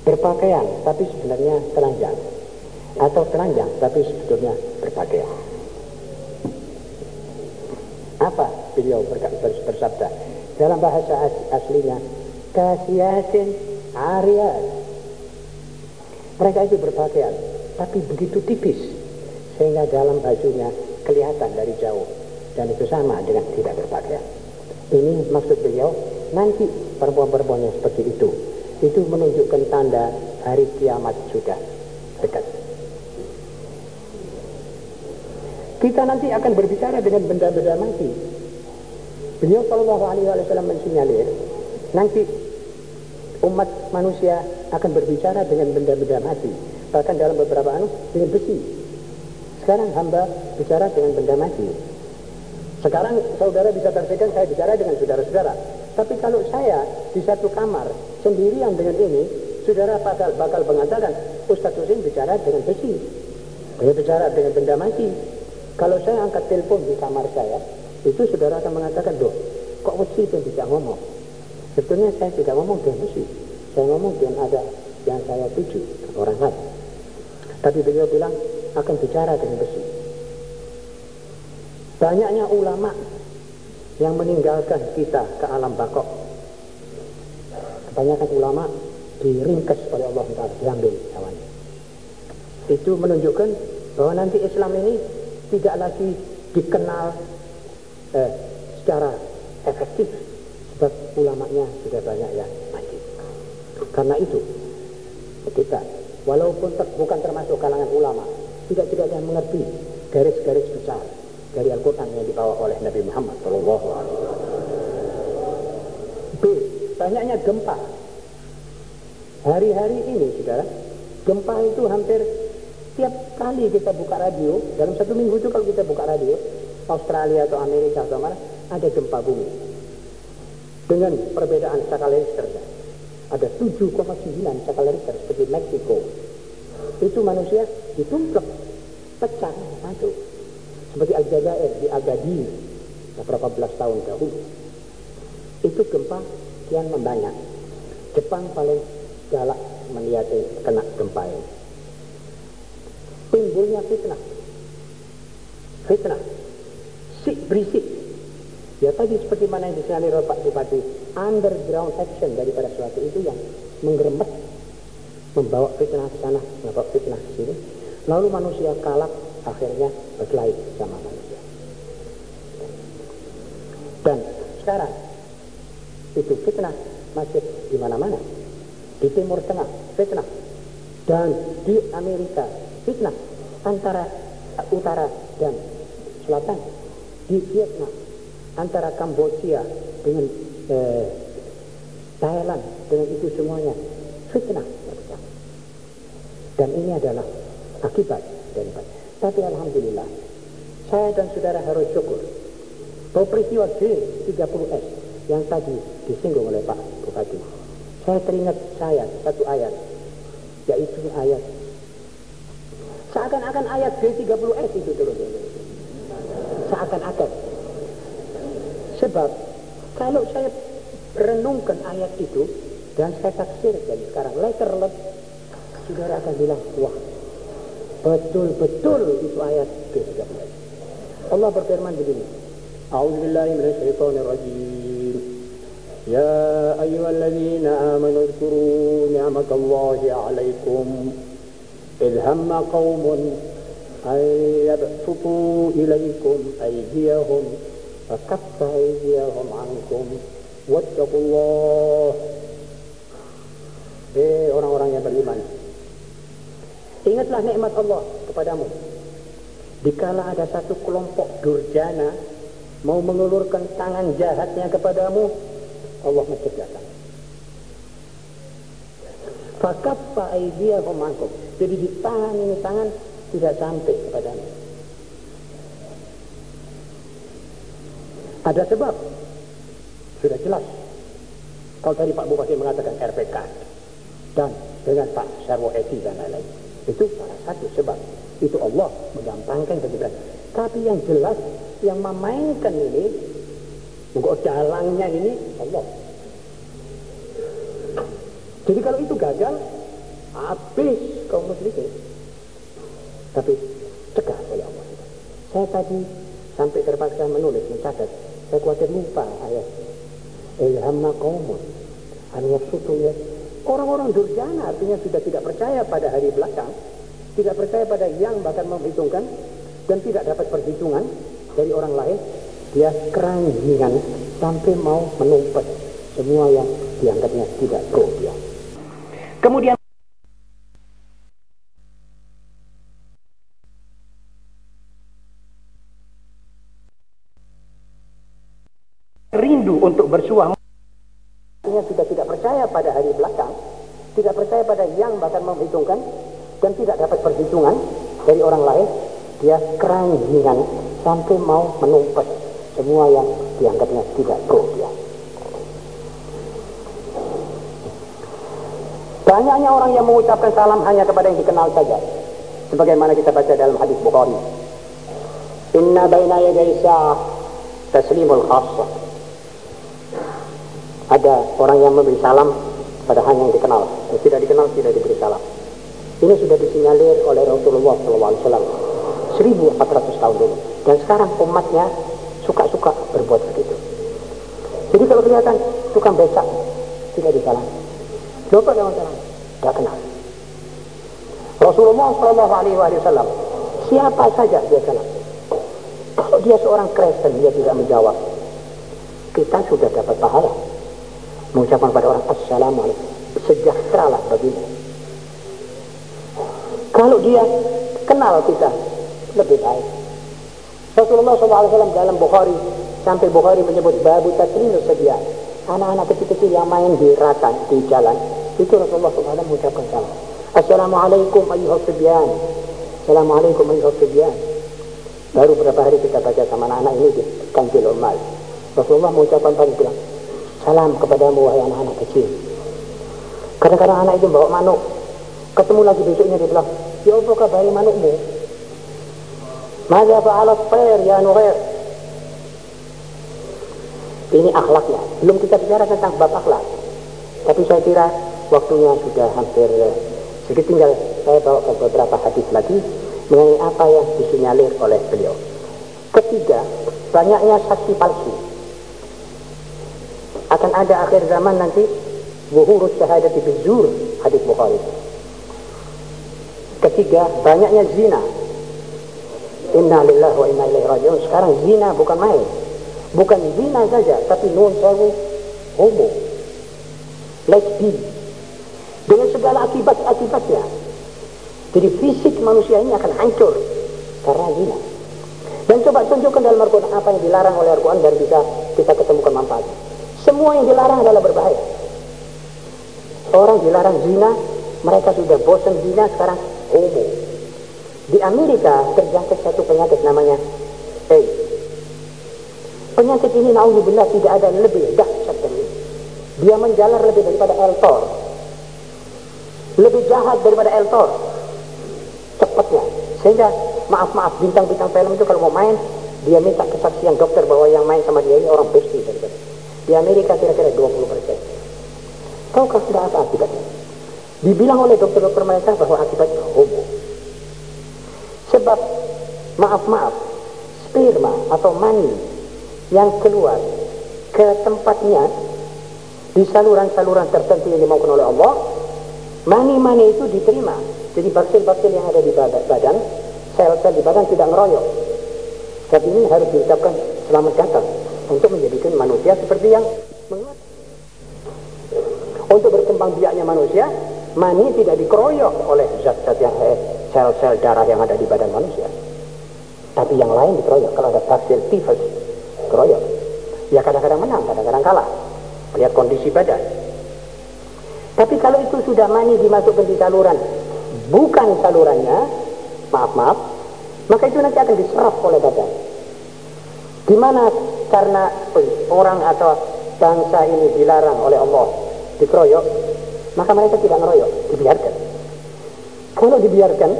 berpakaian tapi sebenarnya telanjang atau telanjang tapi sebetulnya berpakaian. Apa beliau bersabda? Dalam bahasa aslinya kasiatin arya. Mereka itu berpakaian tapi begitu tipis sehingga dalam bajunya kelihatan dari jauh dan itu sama dengan tidak berpakaian. Ini maksud beliau nanti perempuan-perempuan yang seperti itu itu menunjukkan tanda hari kiamat sudah dekat kita nanti akan berbicara dengan benda-benda mati. Beliau Shallallahu Alaihi Wasallam mensinyalir nanti umat manusia akan berbicara dengan benda-benda mati. Bahkan dalam beberapa anu dengan besi. Sekarang hamba bicara dengan benda mati. Sekarang saudara bisa tersekan saya bicara dengan saudara-saudara. Tapi kalau saya di satu kamar sendirian dengan ini, saudara bakal bakal mengatakan Ustaz Husin bicara dengan besi. Dia bicara dengan benda mati. Kalau saya angkat telepon di kamar saya, itu saudara akan mengatakan, loh, kok besi itu tidak ngomong? Sebetulnya saya tidak ngomong dengan besi. Saya ngomong dengan ada yang saya tuju, orang lain. Tapi beliau bilang, akan bicara dengan besi. Banyaknya ulama yang meninggalkan kita ke alam bakok. Kebanyakan ulama diringkas oleh Allah Taala diambil nyawanya. Itu menunjukkan bahwa nanti Islam ini tidak lagi dikenal eh, secara efektif sebab ulamanya sudah banyak yang mati. Karena itu kita walaupun ter, bukan termasuk kalangan ulama tidak tidak yang mengerti garis-garis besar dari Al-Quran yang dibawa oleh Nabi Muhammad Shallallahu Alaihi B. Banyaknya gempa. Hari-hari ini, saudara, gempa itu hampir Setiap kali kita buka radio, dalam satu minggu itu kalau kita buka radio, Australia atau Amerika atau mana, ada gempa bumi. Dengan perbedaan skala Richter. Ada 7,9 skala Richter seperti Meksiko. Itu manusia ditumplek, pecah, satu. Seperti Aljazair di Agadir, beberapa belas tahun dahulu. Itu gempa kian membanyak. Jepang paling galak melihat kena gempa ini timbulnya fitnah. Fitnah. Sik berisik. Ya tadi seperti mana yang disinari oleh Pak Bupati, underground action daripada suatu itu yang menggeremet, membawa fitnah ke sana, membawa fitnah ke sini. Lalu manusia kalap, akhirnya berkelahi sama manusia. Dan sekarang itu fitnah masih di mana-mana. Di Timur Tengah, fitnah. Dan di Amerika, fitnah antara utara dan selatan di Vietnam antara Kamboja dengan eh, Thailand dengan itu semuanya fitnah Dan ini adalah akibat daripada. Tapi Alhamdulillah, saya dan saudara harus syukur bahwa peristiwa G30S yang tadi disinggung oleh Pak Bupati. Saya teringat saya satu ayat, yaitu ayat seakan-akan ayat G30S itu turun. Seakan-akan. Sebab kalau saya renungkan ayat itu dan saya taksir dari sekarang letter let saudara akan bilang wah betul-betul itu ayat G30 Allah berfirman begini A'udzubillahi minasyaitonirrajim Ya ayyuhalladzina amanu dzkuru ni'matallahi 'alaikum idh hamma qaumun ay yabsutu ilaikum aydiyahum فكف أيديهم عنكم واتقوا الله Eh orang-orang yang beriman Ingatlah nikmat Allah kepadamu Dikala ada satu kelompok durjana Mau mengulurkan tangan jahatnya kepadamu Allah mencegahkan Fakaffa aidiyahum ankum Jadi di tangan ini tangan tidak sampai kepadamu Ada sebab. Sudah jelas. Kalau tadi Pak Bupati mengatakan RPK dan dengan Pak Sarwo Eti dan lain-lain. Itu salah satu sebab. Itu Allah menggampangkan bagi Tapi yang jelas, yang memainkan ini, enggak dalangnya ini Allah. Jadi kalau itu gagal, habis kaum muslimin. Tapi cegah oleh Allah. Saya tadi sampai terpaksa menulis, mencatat saya khawatir lupa ayat. Ilhamna qaumun an yabsutu ya. Orang-orang durjana artinya sudah tidak percaya pada hari belakang, tidak percaya pada yang bahkan memperhitungkan dan tidak dapat perhitungan dari orang lain, dia keranjingan sampai mau menumpet semua yang dianggapnya tidak pro dia. Kemudian rindu untuk bersuah. Sudah tidak percaya pada hari belakang tidak percaya pada yang bahkan memperhitungkan dan tidak dapat perhitungan dari orang lain dia keranjingan sampai mau menumpet semua yang dianggapnya tidak pro dia banyaknya orang yang mengucapkan salam hanya kepada yang dikenal saja. Sebagaimana kita baca dalam hadis Bukhari. Inna baina yaday sa'ah taslimul khassah ada orang yang memberi salam pada hanya yang dikenal. Yang tidak dikenal tidak diberi salam. Ini sudah disinyalir oleh Rasulullah SAW 1400 tahun dulu. Dan sekarang umatnya suka-suka berbuat begitu. Jadi kalau kelihatan tukang becak tidak disalam. Coba dengan salam tidak kenal. Rasulullah SAW siapa saja dia salam kalau dia seorang Kristen dia tidak menjawab. Kita sudah dapat pahala. Mengucapkan pada orang Assalamualaikum. Sejahteralah bagimu. Kalau dia kenal kita lebih baik. Rasulullah SAW dalam Bukhari sampai Bukhari menyebut babu tasrinu sedia. Anak-anak kecil-kecil yang main di rata di jalan itu Rasulullah SAW mengucapkan salam Assalamualaikum ayyuhal sibyan Assalamualaikum ayyuhal sibyan baru beberapa hari kita baca sama anak-anak ini di kantil umal Rasulullah mengucapkan pada bilang Salam kepadamu wahai anak-anak kecil. Kadang-kadang anak itu bawa manuk. Ketemu lagi besoknya dia bilang, Ya apa kabari manukmu? Mada fa'alat tayr ya nuhair. Ini akhlaknya. Belum kita bicara tentang bab akhlak. Tapi saya kira waktunya sudah hampir sedikit tinggal. Saya bawa beberapa hadis lagi mengenai apa yang disinyalir oleh beliau. Ketiga, banyaknya saksi palsu. Akan ada akhir zaman nanti wuhurus syahadati bizur hadis Bukhari. Ketiga banyaknya zina. Inna lillahi wa inna ilaihi rajiun. Sekarang zina bukan main. Bukan zina saja tapi nun sewu homo lesbi dengan segala akibat-akibatnya jadi fisik manusia ini akan hancur karena zina dan coba tunjukkan dalam Al-Quran apa yang dilarang oleh Al-Quran dan bisa kita ketemukan manfaatnya semua yang dilarang adalah berbahaya. Orang dilarang zina, Mereka sudah bosan zina sekarang homo. Di Amerika terjangkit satu penyakit namanya AIDS. Penyakit ini naudzubillah tidak ada lebih dahsyat dari ini. Dia menjalar lebih daripada Eltor. Lebih jahat daripada Eltor. Cepatnya. Sehingga maaf-maaf bintang-bintang film itu kalau mau main dia minta kesaksian dokter bahwa yang main sama dia ini orang daripada. Di Amerika kira-kira 20 persen. Tahukah sudah apa akibatnya? Dibilang oleh dokter-dokter mereka bahwa akibatnya homo. Sebab, maaf-maaf, sperma atau mani yang keluar ke tempatnya di saluran-saluran tertentu yang dimaukan oleh Allah, mani-mani itu diterima. Jadi baksil-baksil yang ada di badan, sel-sel di badan tidak ngeroyok. Tapi ini harus diucapkan selamat datang untuk menjadikan manusia seperti yang menguat. Untuk berkembang biaknya manusia, mani tidak dikeroyok oleh zat-zat yang eh, sel-sel darah yang ada di badan manusia. Tapi yang lain dikeroyok. Kalau ada baksil tifus, keroyok. Ya kadang-kadang menang, kadang-kadang kalah. Lihat kondisi badan. Tapi kalau itu sudah mani dimasukkan di saluran, bukan salurannya, maaf-maaf, maka itu nanti akan diserap oleh badan. Di mana karena orang atau bangsa ini dilarang oleh Allah dikeroyok, maka mereka tidak ngeroyok, dibiarkan. Kalau dibiarkan,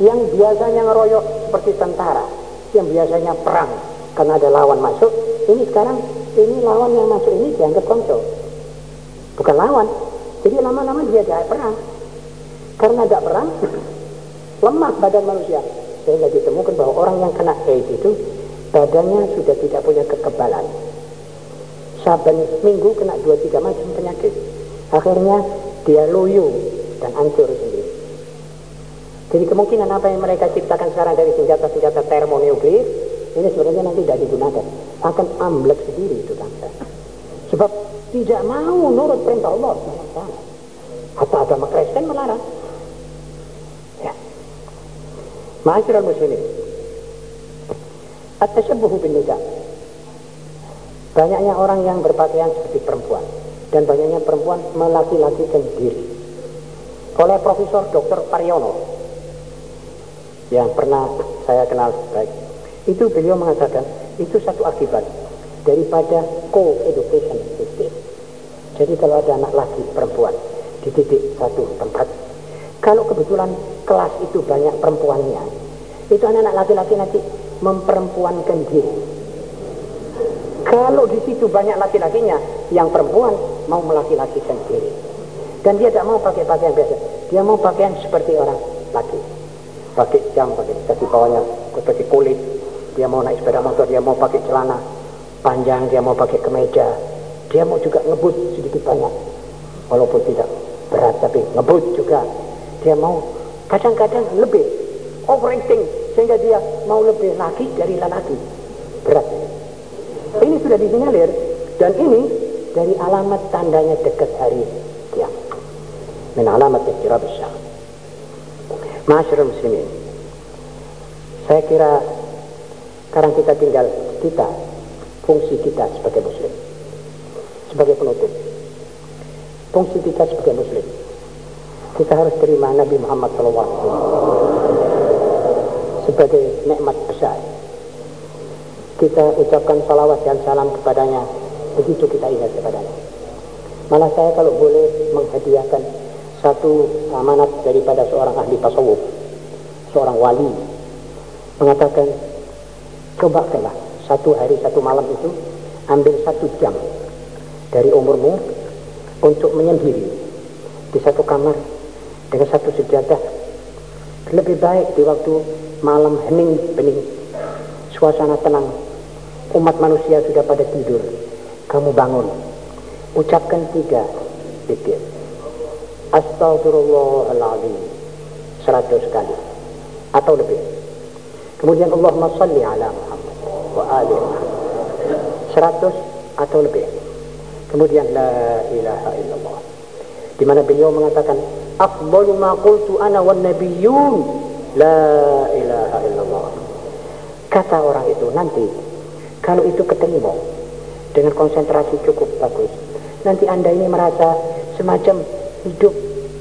yang biasanya ngeroyok seperti tentara, yang biasanya perang karena ada lawan masuk, ini sekarang ini lawan yang masuk ini dianggap konsol. Bukan lawan. Jadi lama-lama dia tidak perang. Karena tidak perang, lemah badan manusia. Sehingga ditemukan bahwa orang yang kena AIDS itu badannya sudah tidak punya kekebalan. Saben minggu kena dua tiga macam penyakit. Akhirnya dia loyo dan hancur sendiri. Jadi kemungkinan apa yang mereka ciptakan sekarang dari senjata-senjata termonuklir ini sebenarnya nanti tidak digunakan. Akan amblek sendiri itu bangsa. Sebab tidak mau nurut perintah Allah. Hatta agama Kristen melarang. Ya. Ma'asyiral muslimin. At-tashabbuhu bin nisa. Banyaknya orang yang berpakaian seperti perempuan dan banyaknya perempuan melaki-lakikan diri. Oleh Profesor Dr. Pariono yang pernah saya kenal baik, itu beliau mengatakan itu satu akibat daripada co-education. Jadi kalau ada anak laki perempuan di titik satu tempat, kalau kebetulan kelas itu banyak perempuannya, itu anak-anak laki-laki nanti memperempuankan diri. Kalau di situ banyak laki-lakinya, yang perempuan mau melaki-lakikan diri. Dan dia tidak mau pakai pakaian biasa. Dia mau pakaian seperti orang laki. Pakai jam, pakai kaki bawahnya, pakai kulit. Dia mau naik sepeda motor, dia mau pakai celana panjang, dia mau pakai kemeja. Dia mau juga ngebut sedikit banyak. Walaupun tidak berat, tapi ngebut juga. Dia mau kadang-kadang lebih overacting sehingga dia mau lebih laki dari lelaki. Berat. Ini sudah disinyalir dan ini dari alamat tandanya dekat hari kiamat. Min alamat istirab syah. Masyarakat muslimin. Saya kira sekarang kita tinggal kita fungsi kita sebagai muslim sebagai penutup. Fungsi kita sebagai muslim. Kita harus terima Nabi Muhammad SAW sebagai nikmat besar. Kita ucapkan salawat dan salam kepadanya begitu kita ingat kepadanya. Malah saya kalau boleh menghadiahkan satu amanat daripada seorang ahli tasawuf seorang wali mengatakan cobakanlah satu hari satu malam itu ambil satu jam dari umurmu untuk menyendiri di satu kamar dengan satu sejadah. Lebih baik di waktu malam hening bening. Suasana tenang. Umat manusia sudah pada tidur. Kamu bangun. Ucapkan tiga zikir Astagfirullahaladzim seratus kali. Atau lebih. Kemudian Allahumma salli ala Muhammad wa ali seratus atau lebih kemudian la ilaha illallah di mana beliau mengatakan afdalu ma qultu ana wan nabiyyun la ilaha illallah kata orang itu nanti kalau itu keterima dengan konsentrasi cukup bagus nanti anda ini merasa semacam hidup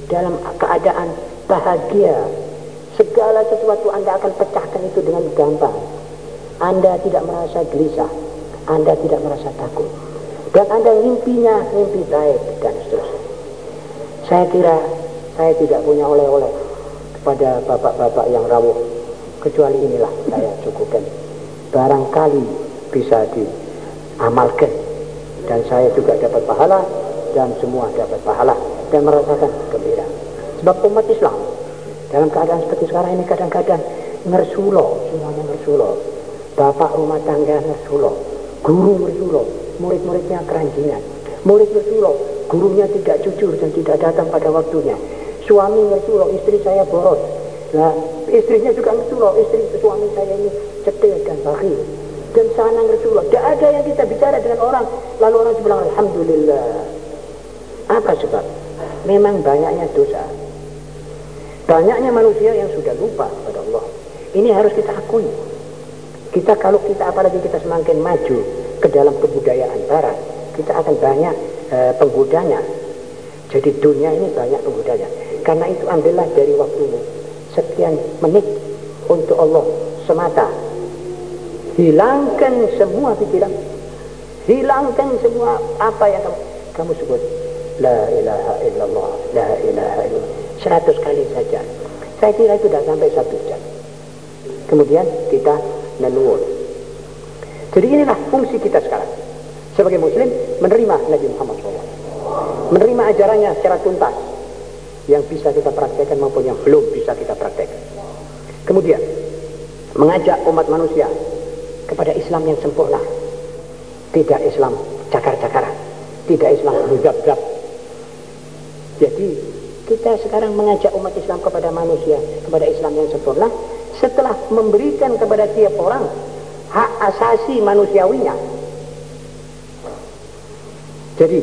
dalam keadaan bahagia. Segala sesuatu Anda akan pecahkan itu dengan gampang. Anda tidak merasa gelisah. Anda tidak merasa takut. Dan Anda mimpinya mimpi baik dan seterusnya. Saya kira saya tidak punya oleh-oleh kepada bapak-bapak yang rawuh. Kecuali inilah saya cukupkan. Barangkali bisa diamalkan. Dan saya juga dapat pahala dan semua dapat pahala dan merasakan gembira. Sebab umat Islam dalam keadaan seperti sekarang ini kadang-kadang ngersulo, semuanya ngersulo. Bapak rumah tangga ngersulo, guru ngersulo, murid-muridnya keranjingan. Murid ngersulo, gurunya tidak jujur dan tidak datang pada waktunya. Suami ngersulo, istri saya boros. Nah, istrinya juga ngersulo, istri suami saya ini cetil dan bakhil. Dan sana ngersulo. Tidak ada yang kita bicara dengan orang, lalu orang bilang Alhamdulillah. Apa sebab? Memang banyaknya dosa. Banyaknya manusia yang sudah lupa pada Allah. Ini harus kita akui. Kita kalau kita apalagi kita semakin maju dalam kebudayaan barat, kita akan banyak e, penggodanya. Jadi dunia ini banyak penggodanya. Karena itu ambillah dari waktumu sekian menit untuk Allah semata. Hilangkan semua pikiran. Hilangkan semua apa yang kamu, kamu sebut. La ilaha illallah, la ilaha illallah. Seratus kali saja. Saya kira itu tidak sampai satu jam. Kemudian kita leluhur. Jadi inilah fungsi kita sekarang. Sebagai muslim, menerima Nabi Muhammad SAW. Menerima ajarannya secara tuntas. Yang bisa kita praktekkan maupun yang belum bisa kita praktekkan. Kemudian, mengajak umat manusia kepada Islam yang sempurna. Tidak Islam cakar-cakaran. Tidak Islam bergab-gab. Jadi, kita sekarang mengajak umat Islam kepada manusia, kepada Islam yang sempurna, setelah memberikan kepada tiap orang hak asasi manusiawinya. Jadi,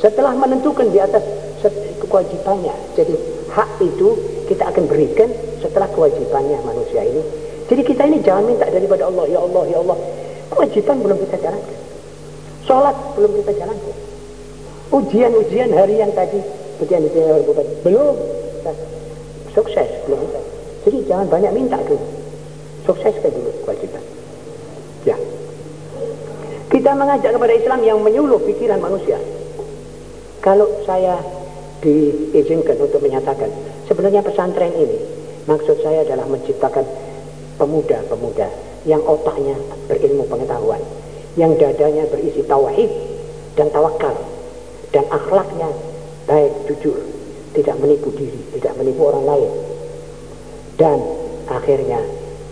setelah menentukan di atas kewajibannya, jadi hak itu kita akan berikan setelah kewajibannya manusia ini. Jadi kita ini jangan minta daripada Allah, ya Allah, ya Allah. Kewajiban belum kita jalankan. Sholat belum kita jalankan. Ujian-ujian harian tadi ujian ujian bukan belum sukses belum. Jadi jangan banyak minta dulu. Sukseskan dulu kewajiban. Ya. Kita mengajak kepada Islam yang menyuluh pikiran manusia. Kalau saya diizinkan untuk menyatakan, sebenarnya pesantren ini maksud saya adalah menciptakan pemuda-pemuda yang otaknya berilmu pengetahuan, yang dadanya berisi tauhid dan tawakal, dan akhlaknya baik, jujur, tidak menipu diri, tidak menipu orang lain. Dan akhirnya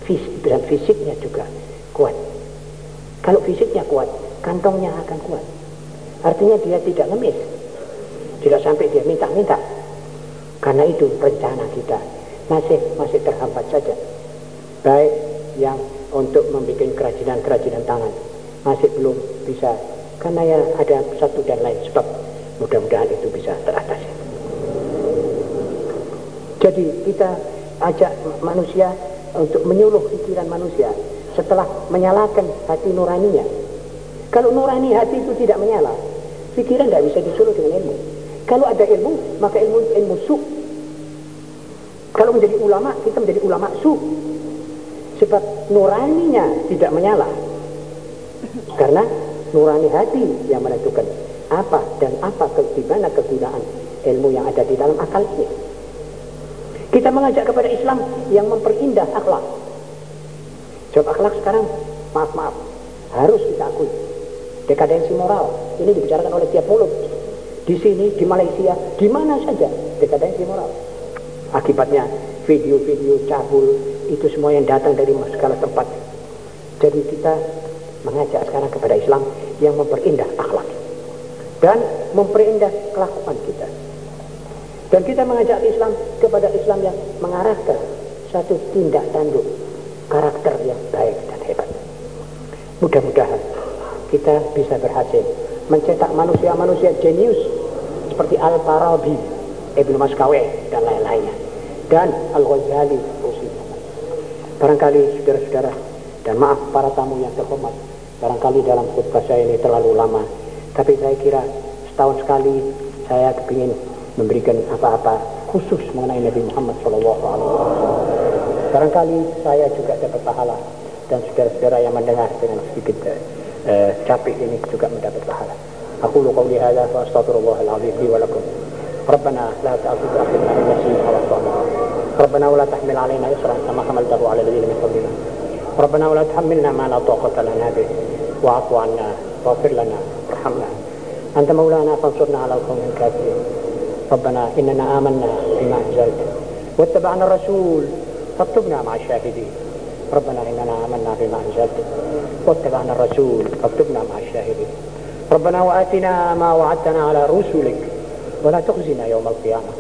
fisik dan fisiknya juga kuat. Kalau fisiknya kuat, kantongnya akan kuat. Artinya dia tidak ngemis. Tidak sampai dia minta-minta. Karena itu rencana kita masih masih terhambat saja. Baik yang untuk membuat kerajinan-kerajinan tangan masih belum bisa karena ya ada satu dan lain sebab Mudah-mudahan itu bisa teratasi. Jadi kita ajak manusia untuk menyuluh pikiran manusia setelah menyalakan hati nuraninya. Kalau nurani hati itu tidak menyala, pikiran tidak bisa disuruh dengan ilmu. Kalau ada ilmu, maka ilmu ilmu su. Kalau menjadi ulama, kita menjadi ulama su. Sebab nuraninya tidak menyala. Karena nurani hati yang menentukan apa dan apa ke, di mana kegunaan ilmu yang ada di dalam akal ini. Kita mengajak kepada Islam yang memperindah akhlak. Sebab akhlak sekarang, maaf maaf, harus kita akui. Dekadensi moral ini dibicarakan oleh tiap mulut. Di sini, di Malaysia, di mana saja dekadensi moral. Akibatnya video-video cabul itu semua yang datang dari segala tempat. Jadi kita mengajak sekarang kepada Islam yang memperindah akhlak dan memperindah kelakuan kita. Dan kita mengajak Islam kepada Islam yang mengarahkan satu tindak tanduk karakter yang baik dan hebat. Mudah-mudahan kita bisa berhasil mencetak manusia-manusia jenius seperti Al-Farabi, Ibnu Maskawe dan lain-lainnya dan Al-Ghazali Barangkali saudara-saudara dan maaf para tamu yang terhormat, barangkali dalam khutbah saya ini terlalu lama tapi saya kira setahun sekali saya kepingin memberikan apa-apa khusus mengenai Nabi Muhammad Wasallam Barangkali saya juga dapat pahala dan saudara-saudara yang mendengar dengan sedikit uh, capek ini juga mendapat pahala. Aku lu qawli hadza wa astaghfirullah al-azim li wa lakum. ربنا لا تؤاخذنا إن نسينا أو أخطأنا ربنا ولا تحمل علينا إصرا كما حملته على الذين من قبلنا ربنا ولا تحملنا ما لا طاقة لنا به واعف عنا واغفر لنا وارحمنا أنت مولانا فانصرنا على القوم الكافرين ربنا إننا آمنا بما أنزلت واتبعنا الرسول فاكتبنا مع الشاهدين. ربنا إننا آمنا بما أنزلت. واتبعنا الرسول فاكتبنا مع الشاهدين. ربنا وآتنا ما وعدتنا على رسلك. ولا تخزنا يوم القيامة.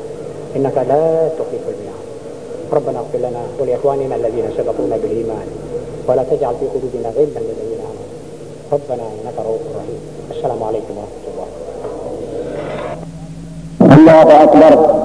إنك لا تخلف الميعاد. ربنا اغفر لنا ولإخواننا الذين سبقونا بالإيمان. ولا تجعل في قلوبنا غلا للذين آمنوا. ربنا إنك رؤوف رحيم. السلام عليكم ورحمة الله. الله أكبر.